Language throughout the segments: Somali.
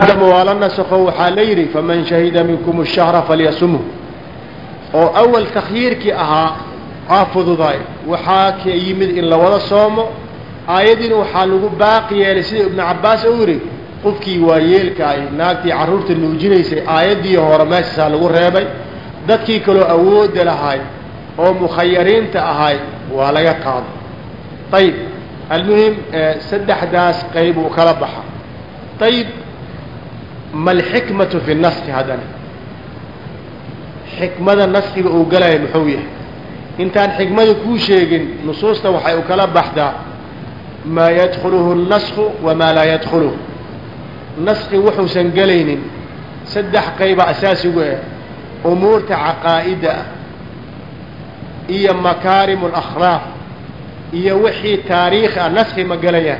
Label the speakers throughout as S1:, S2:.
S1: aadama waa la nasakho waxaa la yidhi faman shahida minkum الshahra falyasumhu. Oo awal takhyiirkii ahaa aa fududaay waxaa ka yimid in la wada soomo. Aayadiina waxaa lagu baaqi yeelay sida ibnu cabaas u yidhi qofkii waa yeelka ay naagtii carruurta nuujinaysay aayaddii hore meeshaasaa lagu reebay. Dadkii kaloo awoodda lahaay oo mukhayariinta ahay waa laga qaaday ayib almuhim saddexdaas qayb uu kala baxa. Ayib ma alxikmatu fi naski haddana xikmada naskiga uu galaya muxuu yahay intaan xikmada kuu sheegin nusuusta waxay u kala baxdaa maa yadkhuluhu اnnasku wamaa laa yadkhuluhu naski wuxuusan gelaynin saddex qayba asaasigu ah umuurta caqaa'ida ah iyo makaarimu اlakhlaaq iyo wixii taariikh ah naski ma gelayaa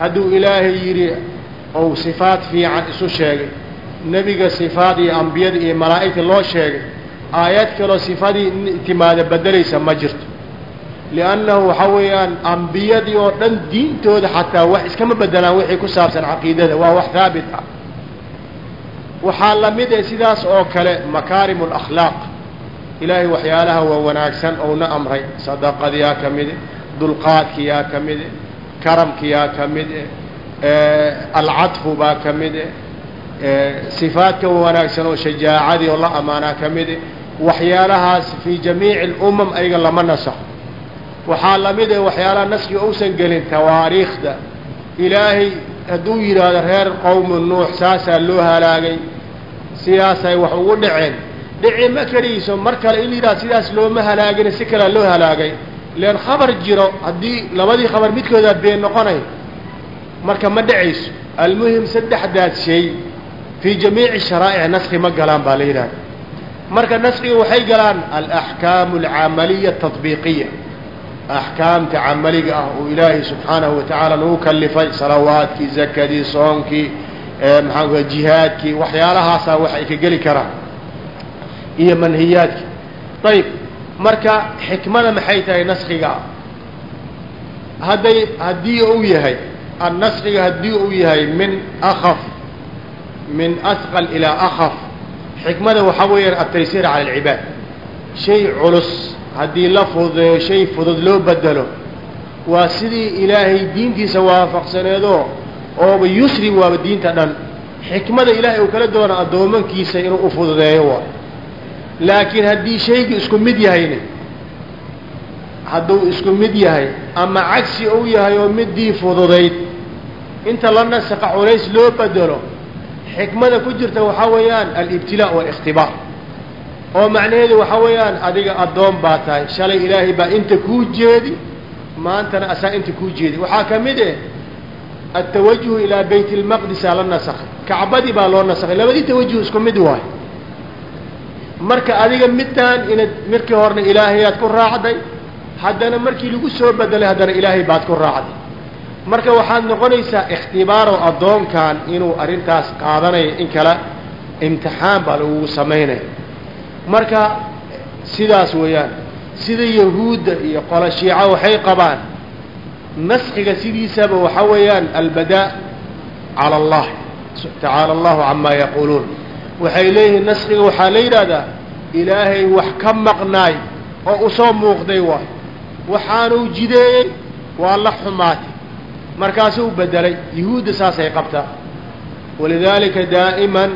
S1: hadduu ilaahay yidhi ou sifaad fiican isu sheegay. Nebiga sifaad iyo ambiyada iyo malaa'igta loo sheegay aayad kaloo sifadii timaada bedelaysa ma jirto. Liannahu waxaa weeyaan ambiyadii oo dhan diintooda xataa wax iskama bedelaan wixii ku saabsan caqiidada waa wax haabit ah. Waxaa la mid ah sidaas oo kale makaarim اlakhlaaq ilaahay waxyaalaha waa wanaagsan ouna amray. Sadaqadiyaa ka mide dulqaadkiyaa ka mide karamkiyaa ka mide alcadfu baa ka mide sifaadka wanaagsan oo shajaacadii oo la amaanaa ka mide waxyaalahaas fii jamiici اlumam ayaga lama nasakho waxaa la mid ah waxyaalaha naskiga uusan gelin tawaariikhda. Ilaahay hadduu yidhaahdo reer qowmu nuux saasaa loo halaagay. Sidaasay wax ugu dhaceen dhici ma keligiiso mar kale in la sidaas looma halaagin si kalea loo halaagay. Len khabar jiro haddii labadii khabar midkoodaa been noqonay marka ma dhacayso. Almuhim saddexdaas shay fii jamiici sharaa'ic naski ma galaan baa la yidhahda marka naskiga waxay galaan alaxkaamu alcamaliya atadbiiqiya axkaamta camaliga ah oo ilaahay subxaanahu watacaala nagu kalifay salawaadkii zakadii soonkii maxaanku jihaadkii waxyaalahaasaa wax ay ka geli karaan iyo manhiyaadkii. Ayib marka xikmada maxay tahay naskiga hadday haddii uu yahay annaskiga haddii uu yahay min akaf min asqal ilaa akaf xikmada waxaa weeyaan altaysiir cala alcibaad shay culus haddii la fududeeyo shay fudud loo bedelo waa sidii ilaahay diintiisa waafaqsaneedoo ooba yusri waaba diinta dhan xikmada ilaahay uu kala doono addoomankiisa inuu u fududeeyo waa laakiin haddii shaygu isku mid yahayne hadduu isku mid yahay ama cagsi uu yahay oo midii fududayd inta la nasaqa culays loo bedelo xikmada ku jirta waxaa weeyaan alibtilaa waalikhtibaar oo macnaheedu waxaa weeyaan adiga addoon baa tahay shalay ilaahay baa inta kuu jeedi maantana asaa inta kuu jeedi. Waxaa ka mid eh altawajuhu ilaa bayt اlmaqdisaa la nasakay kacbadii baa loo nasakay labadii tawajuh isku mid waay. Marka adiga midtaan inaad markii horena ilaahayaad ku raacday haddana markii lagu soo bedelay haddana ilaahay baad ku raacday. Marka waxaad noqonaysaa ikhtibaaro addoonkan inuu arrintaas qaadanayo in kale imtixaan baa lagugu samaynaya. Marka sidaas weeyaan sida yahuudda iyo qola shiica waxay qabaan naskiga sidiisaba waxaa weeyaan albadaa cala allah tacaala allahu camaa yaquuluun waxay leeyihiin naskiga waxaa la yidhaahdaa ilaahay wax ka maqnaay oo u soo muuqday waay waxaanuu jideeyey waa la xumaatay. Markaasuu bedelay yahuudda saasay qabtaa. Walidaalika daa'iman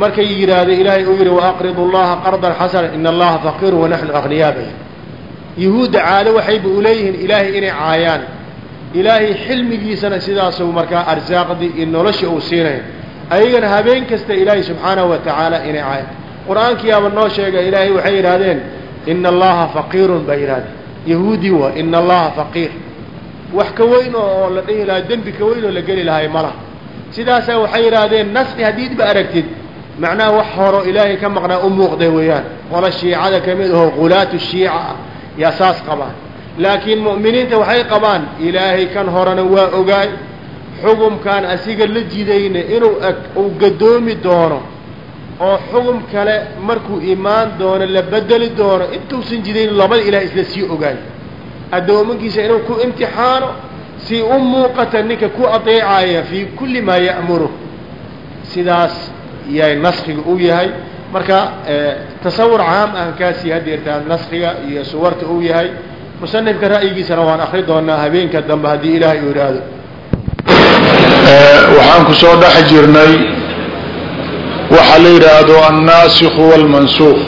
S1: markay yidhaahdo ilaahay uu yidhi waaqridu llaha qardan xasana ina allaha faqiiru wanaxnu aghniyaa bay yahuudda caado waxayba uleeyihiin ilaahay inay caayaan. Ilaahay xilmigiisana sidaasuu markaa arsaaqdii iyo nolosha uu siinaya ayagana habeen kasta ilaahay subxaanahu wa tacaala inay caayaan. Qur'aankiyaaba noo sheega ilaahay waxay yidhahdeen ina allaha faqiirun bay yidhahdeen yahuudi waa ina allaha faqiir. Wax ka weyn oo la dhihi lahaa dembi ka weyn oo la geli lahay ma laha sidaasaa waxay yidhaahdeen naski haddiidba aragtid. Macnaha wax horo ilaahay ka maqnaa u muuqday weeyaan. Qola shiicada ka mid aho qulaatu shiica ah yaa saas qabaan. Laakiin mu'miniinta waxay qabaan ilaahay kan horena waa ogaay. Xugumkan asiga la jidayna inuu uu gadoomi doono oo xugum kale markuu imaan doono la bedeli doono intuusan jidayn labada ilaah isla sii ogaay addoomankiisa inuu ku imtixaano si u muuqata ninka ku adeecaya fii kulli maa ya'muru. Sidaas yay naskiga u yahay. Marka tasawur caam aan kaasii hadeertaan naskiga iyo suwarta uu yahay. Musanifka ra'yigiisana waan akri doonaa habeenka dambe haddii ilaahay uu idhaahdo
S2: waxaan ku soo dhex jirnay waxaa la yidhaahdo annaasikhu walmansuuq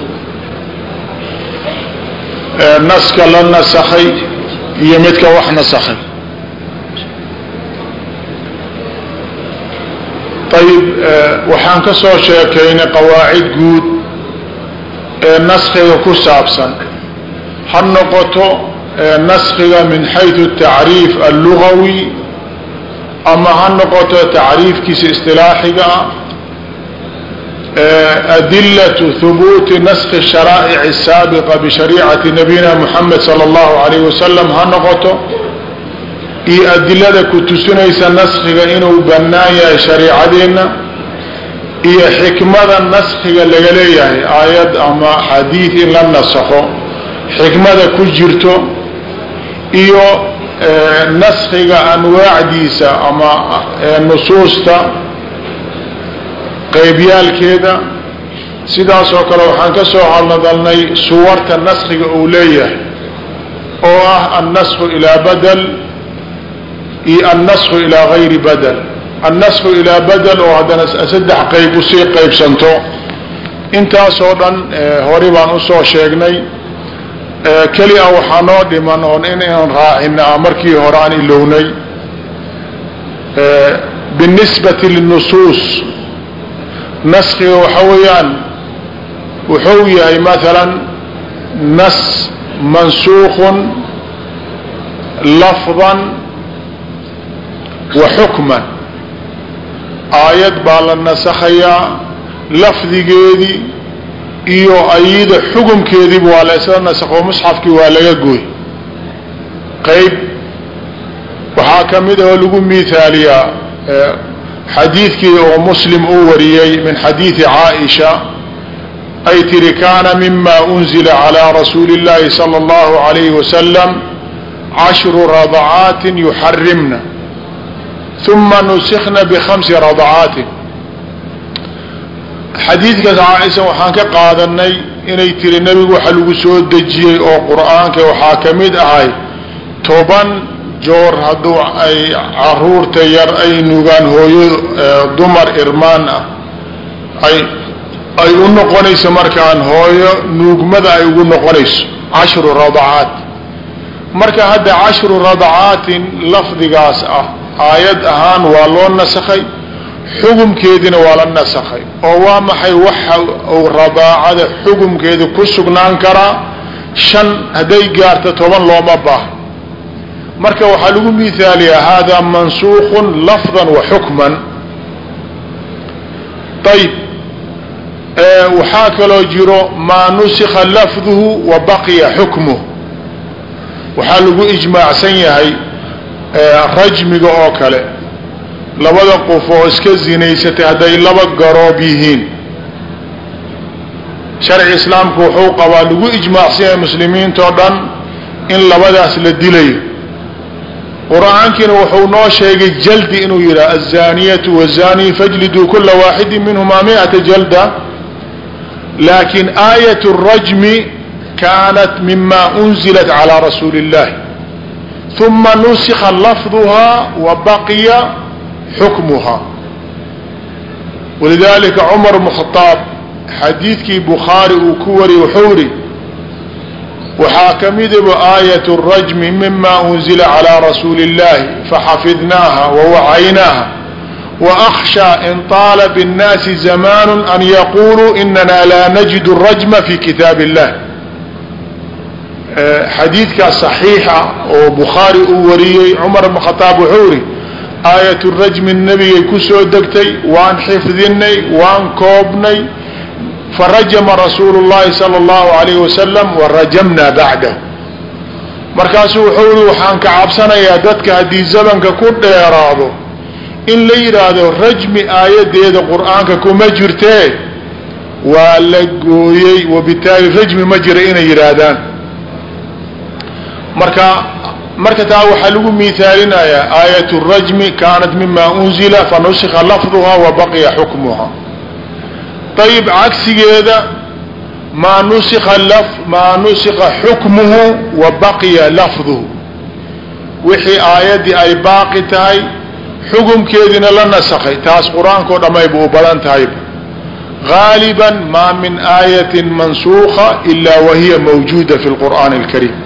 S2: naska la nasakhay iyo midka wax nasakhay. Ayib waxaan ka soo sheekaynay qawaacid guud ee naskiga ku saabsan. Ha noqoto naskiga min xayثu tacriif allugawi ama ha noqoto tacriifkiisa isilaaxiga ah adilatu hubuuti naskhi sharaa'ic saabiqa bishariicati nabiyina muxamed sala allahu alayh wasalam ha noqoto iyo adilada ku tusinaysa naskhiga inuu bannaan yahay shariicadeenna iyo xikmada naskhiga laga leeyahay aayad ama xadiid in la nasaxo xikmada ku jirto iyo naskhiga anwaacdiisa ama nusuusta qeybyaalkeeda sidaas oo kale waxaan ka soo hadladalnay suwarta naskiga uu leeyahay oo ah annasku ilaa badel iyo annasku ilaa gayri badel annasku ilaa badel oo haddana saddex qeyb u sii qeybsanto. Intaasoo dhan hore baan u soo sheegnay keli a waxaa noo dhiman oon inaan raacina markii hore aan ilownay binisbati linusuus naskiga waxa weeyaan wuxuu yahay maalan nas mansuuqun lafdan wa xukman. Aayad baa la nasakhayaa lafdigeedii iyo ayada xukumkeediiba waa la isla nasakho musxafkii waa laga gooy. Qeyb waxaa ka mid ahoo lagu mihaaliyaa xadiidkii oo muslim uu wariyey min xadiidi caaisha ay tiri kaana mima unzila calىa rasuuli اllahi salى اllahu عalayhi wasalam cashru radacaatin yuxarimna uma nusikna bhamsi radacaatin xadiidkaas caaisha waxaan ka qaadanay inay tiri nebigu waxa lagu soo dejiyey oo qur'aanka waxaa ka mid ahay toban joor hadduu ay carruurta yar ay nugaan hooyo dumar irmaan ah ay ay u noqonayso markaan hooyo nuugmada ay ugu noqonayso cashru radacaat marka hadda cashru radacaatin lafdigaas ah aayad ahaan waa loo nasakhay xukumkeediina waa la nasakhay oo waa maxay waxa uu radaacada xukumkeeda ku sugnaan karaa? Shan hadday gaarto toban looma baaha marka waxaa lagu mihaaliyaa hada mansuuqun lafdan wa xukman. Ayb waxaa kaloo jiro maa nusikha lafduhu wa baqiya xukmuh waxaa lagu ijmaacsan yahay rajmiga oo kale. Labada qof oo iska zinaysatay hadday laba garoob yihiin. Sharci islaamku wuxuu qabaa lagu ijmaacsan yahay muslimiintao dhan in labadaas la dilayo qur'aankiina wuxuu noo sheegay jaldi inuu yidhaha azaniyatu wazani fajliduu kula waaxidi minhumaa miata jalda. Laakin aayat rajmi kaanat mima unzilat calى rasuuli اllahi uma nusikha lafduha wa baqiya xukmuha walidalika cumar bnu khaaab xadiidkii bukhaari uu ku wariyey wuxuu yihi waxaa ka midaba ah aayat rajmi mima unzila calaa rasuuli illaahi faxafidnaaha wawacaynaaha waakhshaa in taala binnaasi zamaanu an yaquuluu inana laa najidu rajma fi kitaab illah eh, xadiidkaa saxiixa oo bukhaari uu wariyey cumar bn khataab wuxuu yidhi aayat rajmi nabigay ku soo degtay waan xifdinay waan koobnay farajama rasuulu llahi sala allahu alayhi wasalam warajamna bacdah markaasuu wuxuu yihi waxaan ka cabsanayaa dadka haddii zamanka ku dheeraado in la yidhaahdo rajmi aayadeeda qur'aanka kuma jirtee waa la gooyey wabitaali rajmi ma jira inay yidhaahdaan marka marka taa waxaa lagu miaalinayaa aayat rajmi kaanat mima unzila fanusikha lafduha wa baqiya xukmuha ayib cagsigeeda maa nusikha maa nusikha xukmuhu wa baqiya lafduhu wixii aayaddii ay baaqi tahay xukumkeediina la nasakhay taas qur'aankao dhammayba u badan tahayba gaaliba maa min aayatin mansuuka ilaa wahiya mawjuuda fi lqur'aani alkariim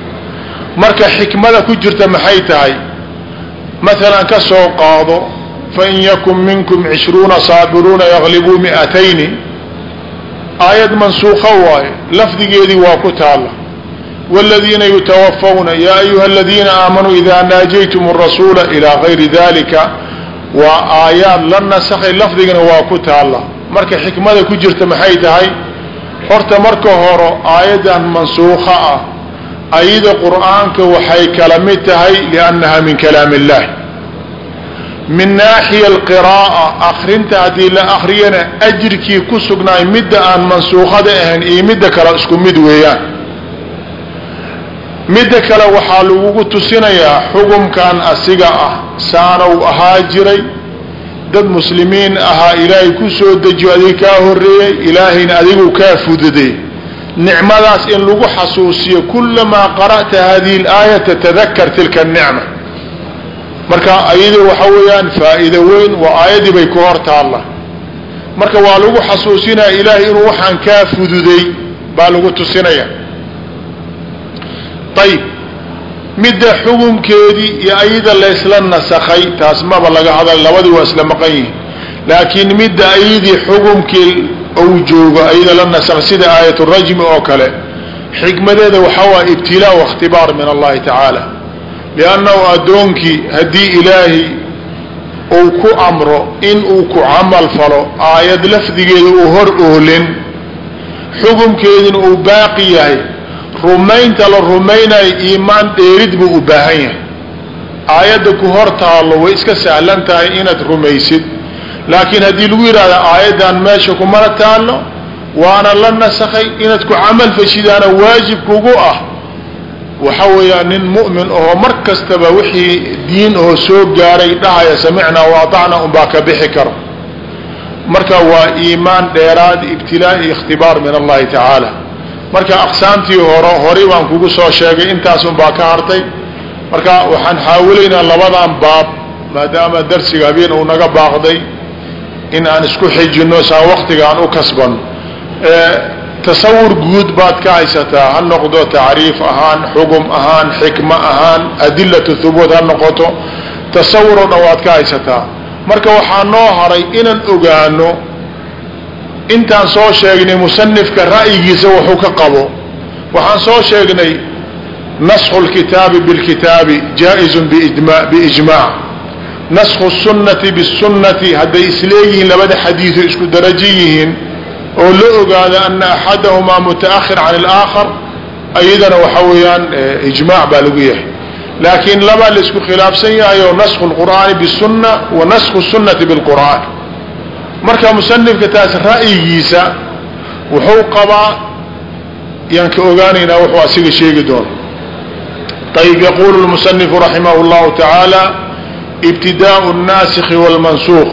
S2: marka xikmada ku jirta maxay tahay maalan ka soo qaado fain yakun minkum cishruuna saabiruuna yaglibuu mi'atayni aayad mansuuqa waayo lafdigeedii waa ku taalla. Wاladiina yutawafawna yaa ayuha aladiina aamanuu idaa naajaytum rasuula ilaa gayri dalika waa aayaad la nasakhay lafdigana waa ku taalla. Marka xikmada ku jirta maxay tahay? Horta marka horo aayaddan mansuuqa ah ayada qur'aanka waxay kala mid tahay liannaha min kalaam اllah min naaxiya alqiraa'a akrinta haddii la akhriyana ajirkii ku sugnaay midda aan mansuuqada ahayn iyo midda kale isku mid weeyaan. Midda kale waxaa lagugu tusinayaa xukumkan asiga ah saanow ahaa jiray dad muslimiin ahaa ilaahay ku soo dejiyo adig kaa horreeyey ilaahayna adigu kaa fududay. Nicmadaas in lagu xasuusiyo kulamaa qara'ta hadihi alaayata tadakar tilka nicma marka ayada waxa weeyaan faa'iida weyn waa aayaddii bay ku hor taalla. Marka waa lagu xasuusinaya ilaahay inuu waxaan kaa fududay baa lagu tusinaya. Ayib midda xukunkeedii iyo ayada laysla nasakhay taas maba laga hadal labadii waa isla maqan yihiin laakiin midda ayadii xukumkii ou joogo ayada la nasakhay sida aayaturajmi oo kale xikmadeeda waxaa waaya ibtilaa waاkhtibaar min allahi tacaala liannahu addoonkii haddii ilaahay uu ku amro in uu ku camal falo aayad lafdigeeda uu hor oolin xukumkeedina uu baaqi yahay rumaynta la rumaynayo iimaan dheerid buu u baahan yahay aayadda ku hor taallo way iska sahlan tahay inaad rumaysid laakiin haddii lagu yidhahda aayaddan meesha kumana taallo waana la nasakhay inaad ku camal fashidaana waajib kugu ah waxa weeyaan nin mu'min ahoo mar kastaba wixii diin oo soo gaaray dhahaya samicnaa waatacna unbaa ka bixi karo. Marka waa iimaan dheeraad ibtilaa iyo ikhtibaar min allahi tacaala marka aqsaamtii horo horay baan kugu soo sheegay intaas unbaa ka hartay. Marka waxaan xaawilaynaa labadan baab maadaama darsiga habeen uu naga baaqday in aan isku xijino saan waktiga aan u kasbano tasawur guud baad ka haysataa ha noqdo tacriif ahaan xugum ahaan xikmo ahaan adilatu thubuut ha noqoto tasawur oo dhan waad ka haysataa. Marka waxaa noo haray inaan ogaano intaan soo sheegnay musanifka ra'yigiisa wuxuu ka qabo. Waxaan soo sheegnay nasxu lkitaabi bilkitaabi jaa-izun biijmaac nasxu sunnati bisunnati hadday isleeyihiin labada xadiido isku darajo yihiin oo la ogaado ana axadahumaa mutaakhir can alaakhar ayadana waxa weeyaan ijmaac baa lagu yahay laakiin labaa la isku khilaafsan yahayo nasxu lqur'aani bisunna wa nasxu sunnati bilqur'aan marka musanifka taas ra'yigiisa wuxuu qabaa yaan ka ogaanaynaa wuxuu asiga sheegi doono ayb yaqulu lmusanifu raximah llahu tacaala ibtidaءu الnasikhi wاlmansuuq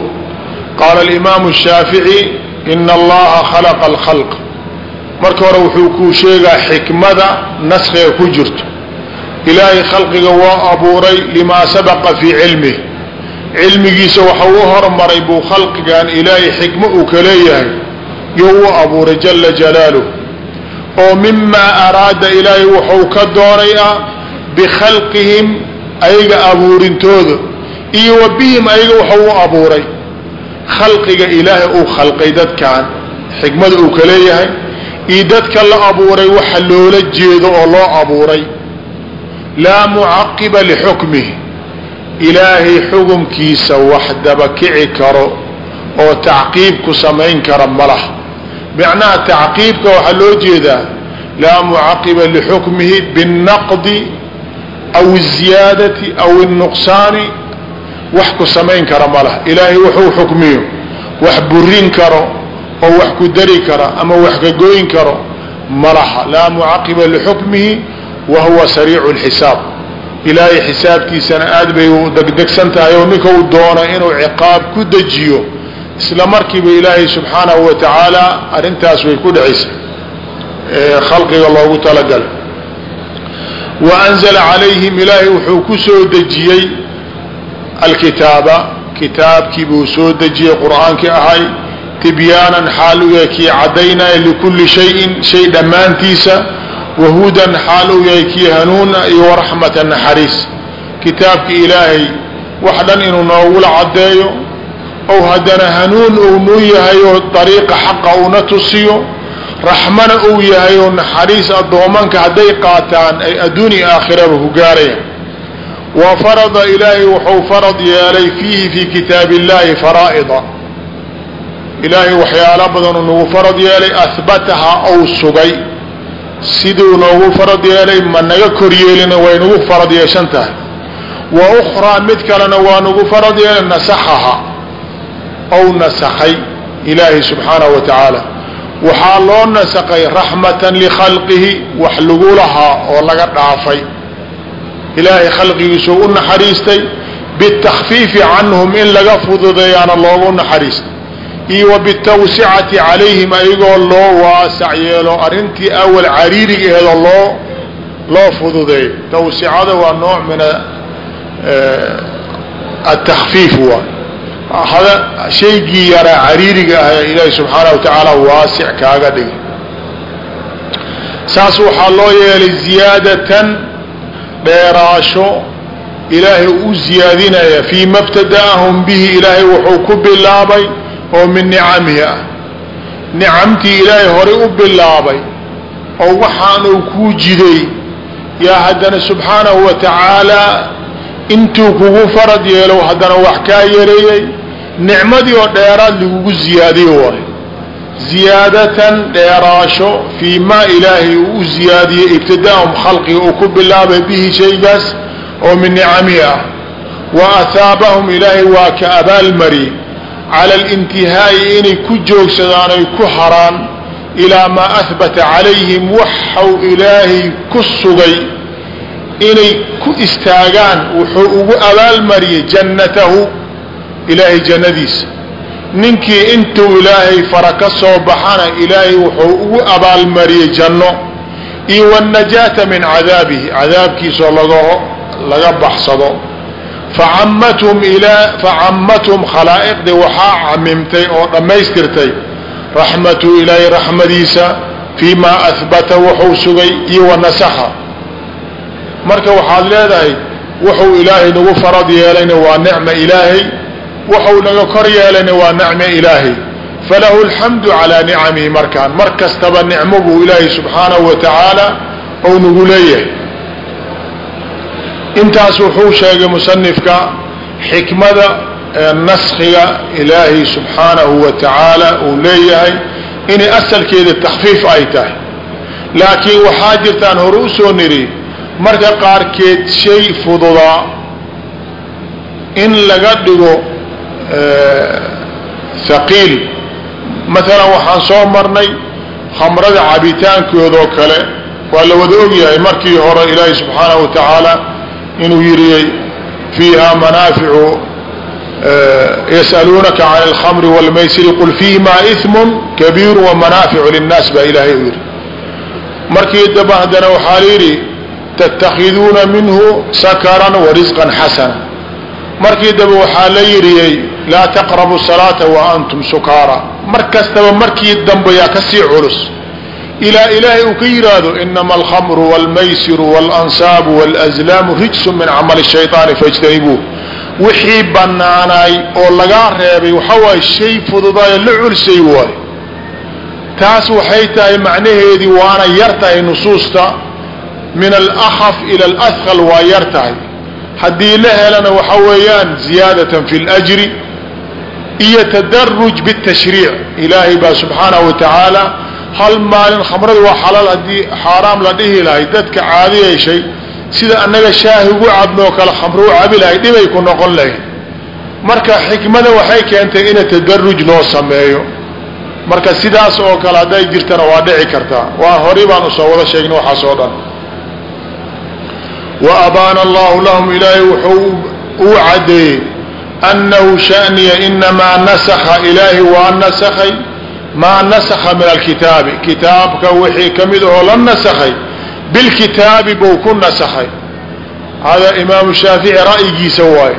S2: qaala alimaamu الshaafiعي ina allaha khalaqa alkhalq. Marka hore wuxuu kuu sheegaa xikmada naskiga ku jirto. Ilaahay khalqiga waa abuuray limaa sabaqa fii cilmih cilmigiisa waxa u hormaray buu khalqigan ilaahay xikmo uu ka leeyahay. Yo u abuuray jala jalaaluh oo mimaa araada ilaahay wuxuu ka doonay ah bikhalqihim ayaga abuurintooda iyo wa bihim ayaga waxau u abuuray khalqiga ilaahay uu khalqay dadkan. Xikmada uu ka leeyahay iyo dadka la abuuray waxa loola jeedo oo loo abuuray. Laa mucaqiba lixukmihi. Ilaahay xukumkiisa wax daba kici karo oo tacqiib ku samayn kara ma laha macnaha tacqiibka waxaa loo jeedaa laa mucaqiba lixukmihi binnaqdi aw iziyaadati aw الnuqsaani wax ku samayn kara ma laha. Ilaahay wuxuu xukmiyo wax burin karo oo wax ku dari kara ama wax ka goyn karo ma laha. Laa mucaqiba lixukmihi wa huwa sariicu اlxisaab ilaahay xisaabkiisana aad bay u degdegsan tahay oo ninka uu doono inuu ciqaab ku dejiyo. Isla markiiba ilaahay subxaanahu wa tacaala arrintaas way ku dhacaysa. Khalqiga loogu talagalay. Wa anzala calayhim ilaahay wuxuu ku soo dejiyey alkitaaba kitaabkii buu soo dejiyey qur'aankii ahay tibyaanan xaal u yahay kii caddaynaya likulli shayin shay dhammaantiisa wahudan xaal u yahay kii hanuuna iyo waraxmata naxariis. Kitaabki ilaahay wax dhan inuu noogula caddeeyo ou haddana hanuun uu nuu yahay oo dariiqa xaqa uuna tusiyo raxmana uu yahay oo naxariis addoomanka hadday qaataan ay adduun iyo aakhiraba ku gaarayaan wa farada ilaahay wuxuu farad yeelay fiihi fii kitaabi illahi faraa'ida ilaahay waxyaalo badanuu nagu farad yeelay ahbataha ou sugay. Siduu noogu farad yeelay ma naga kor yeelina way nagu farad yeeshan tahay wa ukhraa mid kalena waa nagu farad yeelay nasaxaha ou nasakhay ilaahay subxaanahu wa tacaala. Waxaa loo nasakhay raxmatan likhalqihi wax lagu lahaa oo laga dhaafay ilaahay khalqigiisuu u naxariistay bitakfiifi canhum in laga fududeeyaana loogu naxariistay iyo bitawsicati calayhim ayagoo loo waasac yeelo arrintii awal cariirigeeda loo loo fududeeyo tawsicada waa nooc min atakfiif waay shaygii yaraa cariiriga ah ee ilaahi subxaanahu wa waasic kaaga dhigay. Saas waxaa loo yeelay ziyaadatan dheeraasho ilaahay u ziyaadinaya fii ma btada'ahum bihi ilaahay wuxuu ku bilaabay oo min nicamihi ah. Nicamtii ilaahay horey u bilaabay oo waxaanuu kuu jiday yaa haddana subxaanahu wa tacaala intuu kugu farad yeelo haddana wax kaa yareeyey nicmadii oo dheeraad lagugu ziyaadiyo waayo ziyaadatan dheeraasho fii maa ilaahay uu u ziyaadiyey ibtidaahum khalqiga uu ku bilaabay bihi shaygaas oo min nicamihi ah wa ahaabahum ilaahay waa ka abaalmariyey cala alintihaa'i inay ku joogsadaan ay ku haraan ilaa maa ahbata calayhim waxau ilaahay ku sugay. Inay ku istaagaan wuxuu ugu abaalmariyey jannatahu ilaahay jannadiisa ninkii intuu ilaahay fara ka soo baxana ilaahay wuxuu ugu abaalmariyey janno iyo wاnajaata min cadaabihi cadaabkiisoo laga baxsado. Facamathum khalaa'iqdii waxaa camimtay oo dhammaystirtay raxmatu ilaahay raxmadiisa fii maa ahbata wuxuu sugay iyo wanasaxa marka waxaad leedahay wuxuu ilaahay nagu farad yeelayna waa nicma ilaahay wuxuu naga kor yeelayna waa nicmo ilaahay. Falahu alxamdu calaa nicamihi. Markaan mar kastaba nicmo buu ilaahay subxaanahu wa tacaala ou nagu leeyahay. Intaas wuxuu sheegay musanifka xikmada naskhiga ilaahay subxaanahu wa tacaala uu leeyahay inay asalkeeda takfiif ay tahay. Laakiin waxaa jirtaan hore u soo niri marka qaarkeed shay fududaa in laga dhigo haqiil maalan waxaan soo marnay khamrada cabitaankoodoo kale. Waa la wada ogyahay markii hore ilaahay subxaanahu wa tacaala inuu yidhi fiiha manaaficu yas'aluunaka can alkhamri wاlmaysiri qul fiihimaa ismun kabiiru wamanaaficu linnaas baa ilaahay u yidhi. Markii daba haddana waxaa layidhi tattakhiduuna minhu sakaran warisqan xasana. Markii daba waxaa la yidhiyey laa taqrabu salaata wa antum sukaara. Mar kastaba markii dambe yaa ka sii culus. Ilaa ilaahay uu ka yidhaahdo inama alkhamru walmaysiru walansaabu walazlaamu rijsun min camali shayطaani fajtanibuuh. Wixii bannaanaay oo lagaa reebay waxaa waaye shay fududaayo la culsay waayo taas waxay tahay macnaheedii waana yar tahay nusuusta. Min alakaf ila alahal waa yar tahay. Haddii la helana waxa weeyaan ziyaadatan fi اljri iyo tadaruj bاtashriic ilaahay baa subxaanahu wa tacaala hal maalin khamradu waa xalaal haddii xaaraam la dhihi lahay dadka caadi yeeshay sida annaga shaahi ugu cabnoo kale khamro u cabi lahay dhibay ku noqon lahayd marka xikmada waxay keentay ina tadaruj loo sameeyo marka sidaas oo kale hadday jirtana waa dhici kartaa waa horay baan u soo wada sheegnay waxaas oo dhan wa abaana allahu lahum ilaahay wuxuu uu caddeeyey annahu shaniya inamaa nasakha ilaahi waa nasakhay maa nasakha min alkitaabi kitaabka wixii ka mid oo la nasakhay bilkitaabi buu ku nasakhay hada imaamu shaafici ra'yigiisa waaye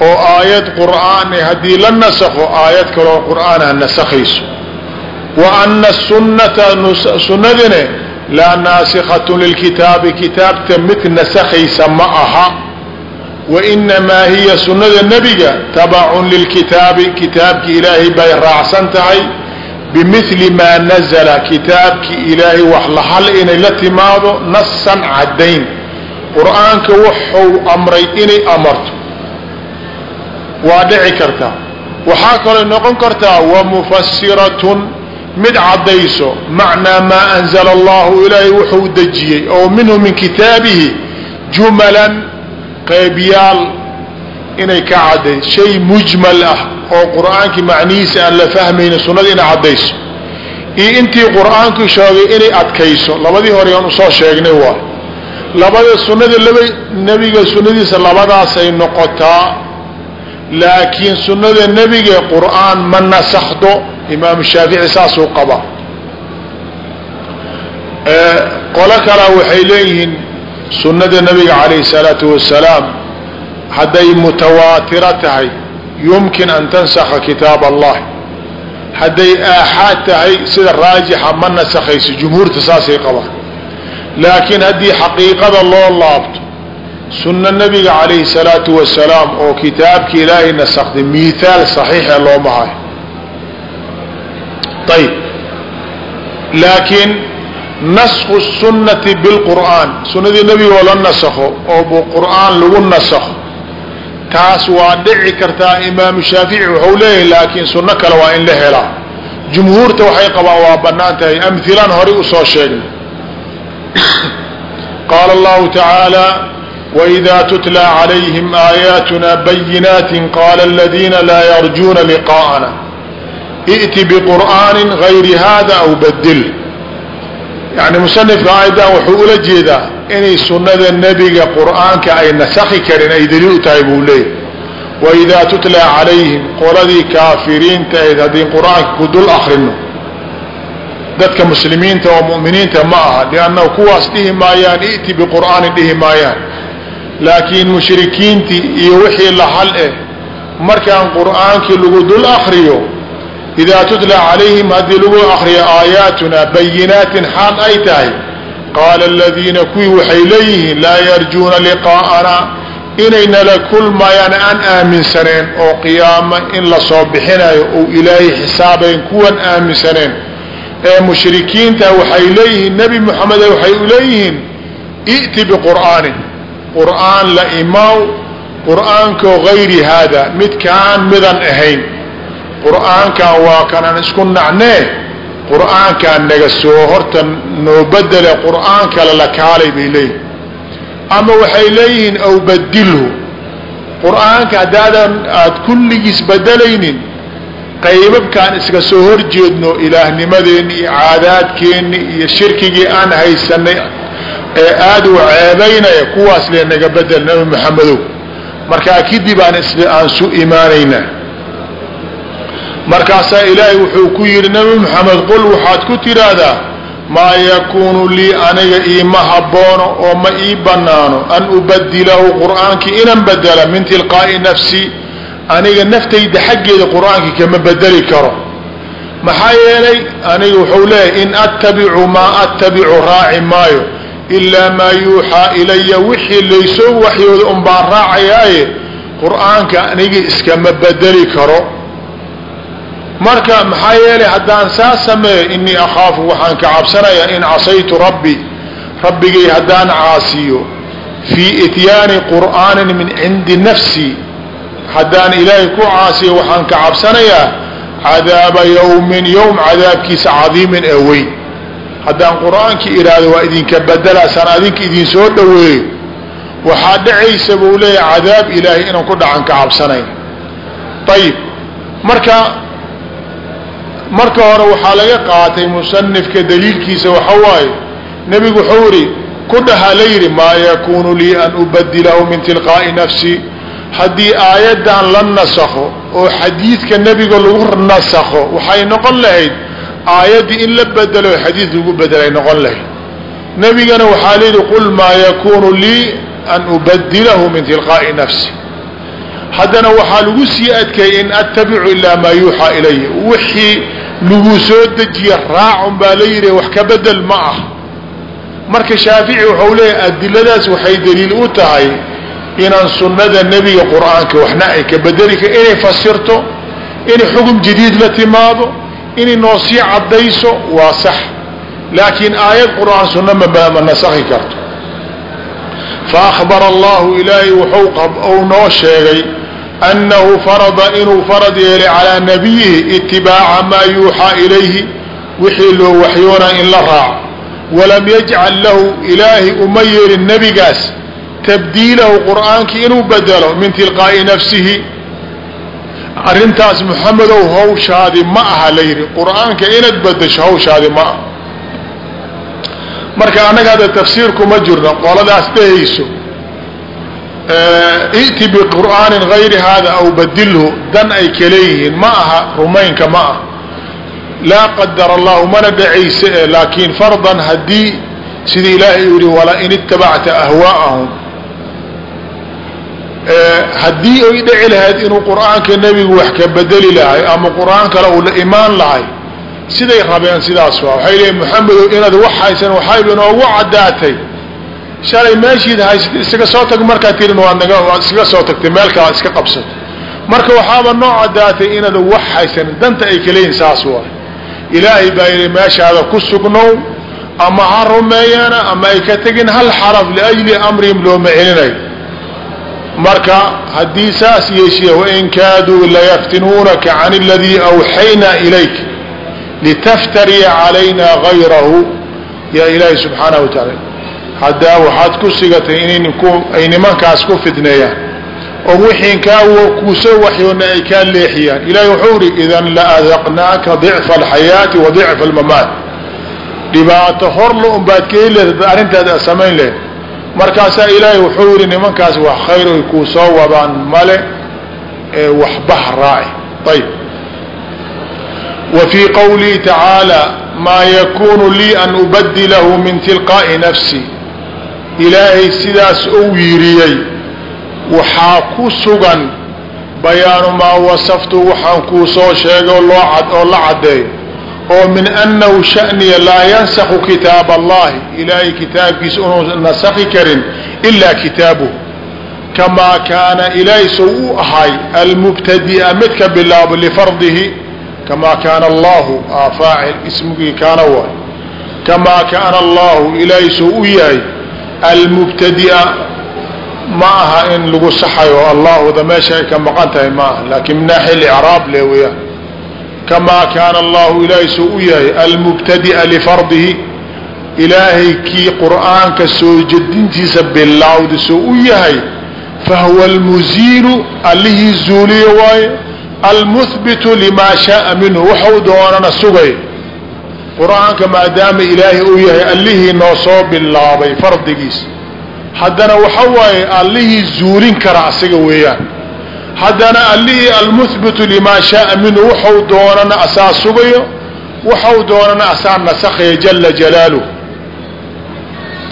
S2: oo aayad qur'aani haddii la nasakho aayad kaloo qur'aanha nasakhayso wa ana sunnata sunnadine laa naasikhatun lilkitaabi kitaabta mid nasakhaysa ma aha wainamaa hiya sunnada nebiga tabacun lilkitaabi kitaabki ilaahay bay raacsan tahay bimili maa nazala kitaabki ilaahay wax lahal inay la timaado nasan caddayn. Qur'aanka wuxuu amray inay amarto. Waa dhici kartaa waxaa kaloo noqon kartaa wamufasiratun mid caddayso macnaa maa anzala allahu ilaahay wuxuu dejiyey oo minhu min kitaabihi jumalan qeybyaal inay ka cadday shay mujmal ah oo qur'aankii macnihiisa aan la fahmaynin sunnada inay caddayso. Iyo intii qur'aanku sheegay inay adkayso labadii hore aan u soo sheegnay waay labada sunnada laba nebiga sunnadiisa labadaasay noqotaa laakiin sunnada nebiga qur'aan ma nasakhdo. Imaamu shaafici saasuu qaba qolo kalea waxay leeyihiin sunnada nabiga calayhi salaatu wasalaam hadday mutawaatiro tahay yumkin an tansakha kitaab allah. Hadday aaxaad tahay sida raajixa ma nasakhayso jumhuurta saasay qabaan. Laakiin haddii xaqiiqada loo laabto sunno nabiga calayhi salaatu wasalaam oo kitaabki ilaahay nasakday miithaal saxiixe looma hayo ayb laakiin nasku sunnati bilqur'aan. Sunnadii nebigoo la nasakho oo qur'aan lagu nasakho taas waa dhici kartaa imaamu shaafici waxau leeyahay laakiin sunno kale waa in la helaa jumhuurta waxay qabaan waa bannaan tahay. Amhilaan horey u soo sheegnay qaala allahu tacaala waidaa tutla calayhim aayaatunaa bayinaatin qaala aladiina laa yarjuuna liqaa'ana. I'ti biqur'aanin gayri hada aw badil yani musanifka aydan wuxuu ula jeedaa inay sunada nebiga qur'aanka ay nasakhi karin ay daliil u tahay buu leeyahy waidaa tutlaa calayhim qoladii kaafiriinta ayd haddii qur'aanka ku dul akrino dadka muslimiinta oo mu'miniinta ma aha liannahu kuwaas dhihi maayaan i'ti biqur'aanin dhihi maayaan. Laakiin mushrikiintii iyo wixii la hal eh markaan qur'aankii lagu dul akriyo idaa tutla calayhim haddii lagu akriyo aayaatuna bayinaatin xaal ay tahay qaala aladiina kuwii waxay leeyihiin laa yarjuuna liqaa'ana inayna la kulmayaan aan aaminsaneen oo qiyaamo in la soo bixinayo ou ilaahay xisaabayn kuwan aaminsaneen ee mushrikiinta waxay leeyihiin nebi moxamede waxay leeyihiin i'ti biqur'aanin qur'aan la imaw qur'aankoo gayri haada midkaan midan ahayn qur'aankan waa kanaan isku nacnee qur'aankaan naga soo horta noo bedele qur'aan kale la kaalay bay leeyihiin ama waxay leeyihiin aw badilhu. Qur'aanka haddaadan aada kulligiis bedelaynin qaybabkaan iska soo horjeedno ilaahnimadeenni iyo caadaadkeenni iyo shirkigii aan haysanay ee aada u ceebaynaya kuwaas lee naga bedel nabi maxamedow. Markaa kadib aan aan su imaanaynaa markaasaa ilaahay wuxuu ku yidhi nabi maxamed qul waxaad ku tidhaahdaa maa yakuunu lii aniga iima haboono oo ma ii bannaano an ubadilahu qur'aankii inan bedela min tilqaa'i nafsi aniga naftayda xaggeeda qur'aankii kama bedeli karo. Maxaa yeelay aniga wuxuu leeyahay in attabicu maa attabicu raaci maayo ilaa maa yuuxaa ilaya wixii laysoo waxyooda un baan raacayaaye qur'aanka aniga iskama bedeli karo marka maxaa yeelay haddaan saa sameeyo inii akhaafu waxaan ka cabsanayaa in casaytu rabbi rabbigay haddaan caasiyo fii ityaani qur'aanin min cindi nafsi haddaan ilaahay ku caasiyo waxaan ka cabsanayaa cadaaba yawmin yowm cadaabkiisa cadiimin ee weyn. Haddaan qur'aankii idhaahdo waa idinka bedelaasaan adinka idin soo dhoweeyo waxaa dhacaysa buu leeyahay cadaab ilaahay inaan ku dhacan ka cabsanayn ayib marka marka hore waxaa laga qaatay musanifka daliilkiisa waxa waaye nebigu wuxuu idhi ku dhahaa la yidhi maa yakunu lii an ubadilahu min tilqaa'i nafsi. Haddii aayaddan la nasakho oo xadiidka nebiga lagu nasakho waxay noqon lahayd aayaddii in la bedelo xadiid lagu bedelay noqon lahayd. Nebigana waxaa layidhi qul maa yakunu lii an ubadilahu min tilqaa'i nafsi. Haddana waxaa lagu sii adkeeyey in attabicu ilaa maa yuuxaa ilaya wixii lagu soo dejiye raacun baa la yidhi wax ka bedel ma ah. Marka shaafici wuxuu leeyahay adiladaas waxay daliil u tahay inaan sunnada nebiga qur'aanka waxna ay ka bedeli kar inay fasirto inay xukun jadiid la timaado inay noo sii caddayso waa sax. Laakiin aayad qur'aan sunna ma nasakhi karto. Fa akhbara allahu ilaahay wuxuu noo sheegay annahu farada inuu farad yeelay calaa nabiyihi itibaaca maa yuuxaa ilayhi wixii loo waxyoonaa in la raaco walam yajcal lahu ilaahay uma yeelin nebigaas tabdiilahu qur'aankii inuu bedelo min tilqaa'i nafsihi arrintaas muxamedow hawshaadi ma aha la yidhi qur'aanka inaad bedesho hawshaadi ma aha marka annaga hadda tafsiirkuma jirno qoladaas dhehayso i'ti biqur'aanin gayri hada aw badilhu dan ay kaleeyihiin ma aha rumaynka ma ah laa qadar allahu mana dhacayse e laakiin fardan haddii sida ilaahay uu yihi walain itabacta ahwaa'ahum. Haddii ay dhici lahayd inuu qur'aanka nebigu wax ka bedeli lahay ama qur'aan kale uu la imaan lahay siday rabeen sidaas waa. Waxay leeyiin maxamedow inaad wax haysan waxayba inoogu caddaatay shalay meeshiid haysatay iskaga soo tag markaad tirin waad iskaga soo tagtay meelkaa iska qabsato marka waxaaba noo caddaatay inaad wax haysanin danta ay kaleeyihin saas waay. Ilaahay baa yidhi meeshaada ku sugnow ama ha rumeeyana ama ay ka tegin hal xaraf liajli amrihim looma celinayo marka haddii saas yeeshiya wain kaaduu layaftinuunaka can aladii awxaynaa ilayk litaftariya calayna gayrahu yaa ilaahi subxaanahu wa tacaala haddaa waxaad ku sigatay inay ay nimankaas ku fidneeyaan. oo wixiin kaa kuusoo waxyoona ay kaa leexiyaan. Ilahi wuxuu ihi idan la adaqnaaka dicfa alxayaati wa dicfa almamaat dhibaato horla un baad ka heli lehed arrintaad a samayn lehed markaasaa ilaahay wuxuu yihi nimankaas wax khayr ay kuu soo wadaan male ee waxbaha raaci. Ayb wa fii qawlihi tacaala maa yakunu lii an ubadilahu min tilqaa'i nafsi ilaahay sidaas ou yiiriyey waxaa ku sugan bayaanu maa wasaftu waxaan kuu soo sheegay oo la caddeeyo oo min annahu sha'niya laa yansakhu kitaab allahi ilaahay kitaabkiisa unuusan nasakhi karin ilaa kitaabuh. Kamaa kaana ilaahay sow u ahay almubtadi'a midka bilaabo lifardihi kamaa kaana allahu faacil ismigii kaana waay. Kamaa kaana allahu ilaahay sow u yahay almubtadi'a ma aha in lagu saxayo allahuda meesha ay ka maqan tahay ma aha laakiin min naaxia licraab le weyaan kamaa kaana allahu ilaahay soo u yahay almubtadi'a lifardihi ilaahay kii qur'aanka soo jedintiisa bilowda soo u yahay fahuwa almuziilu allihii zuuliye waaye almuhbitu limaa shaaa minhu waxau doonana sugay qur'aanka maadaama ilaahay uu yahay allihii noo soo bilaabay fardigiis. Haddana waxa waaye allihii zuulin kara asaga weeyaan. Haddana allihii almuhbitu limaa shaaa minhu waxau doonana asaa sugayo waxau doonana asaa nasakhaya jala jalaaluh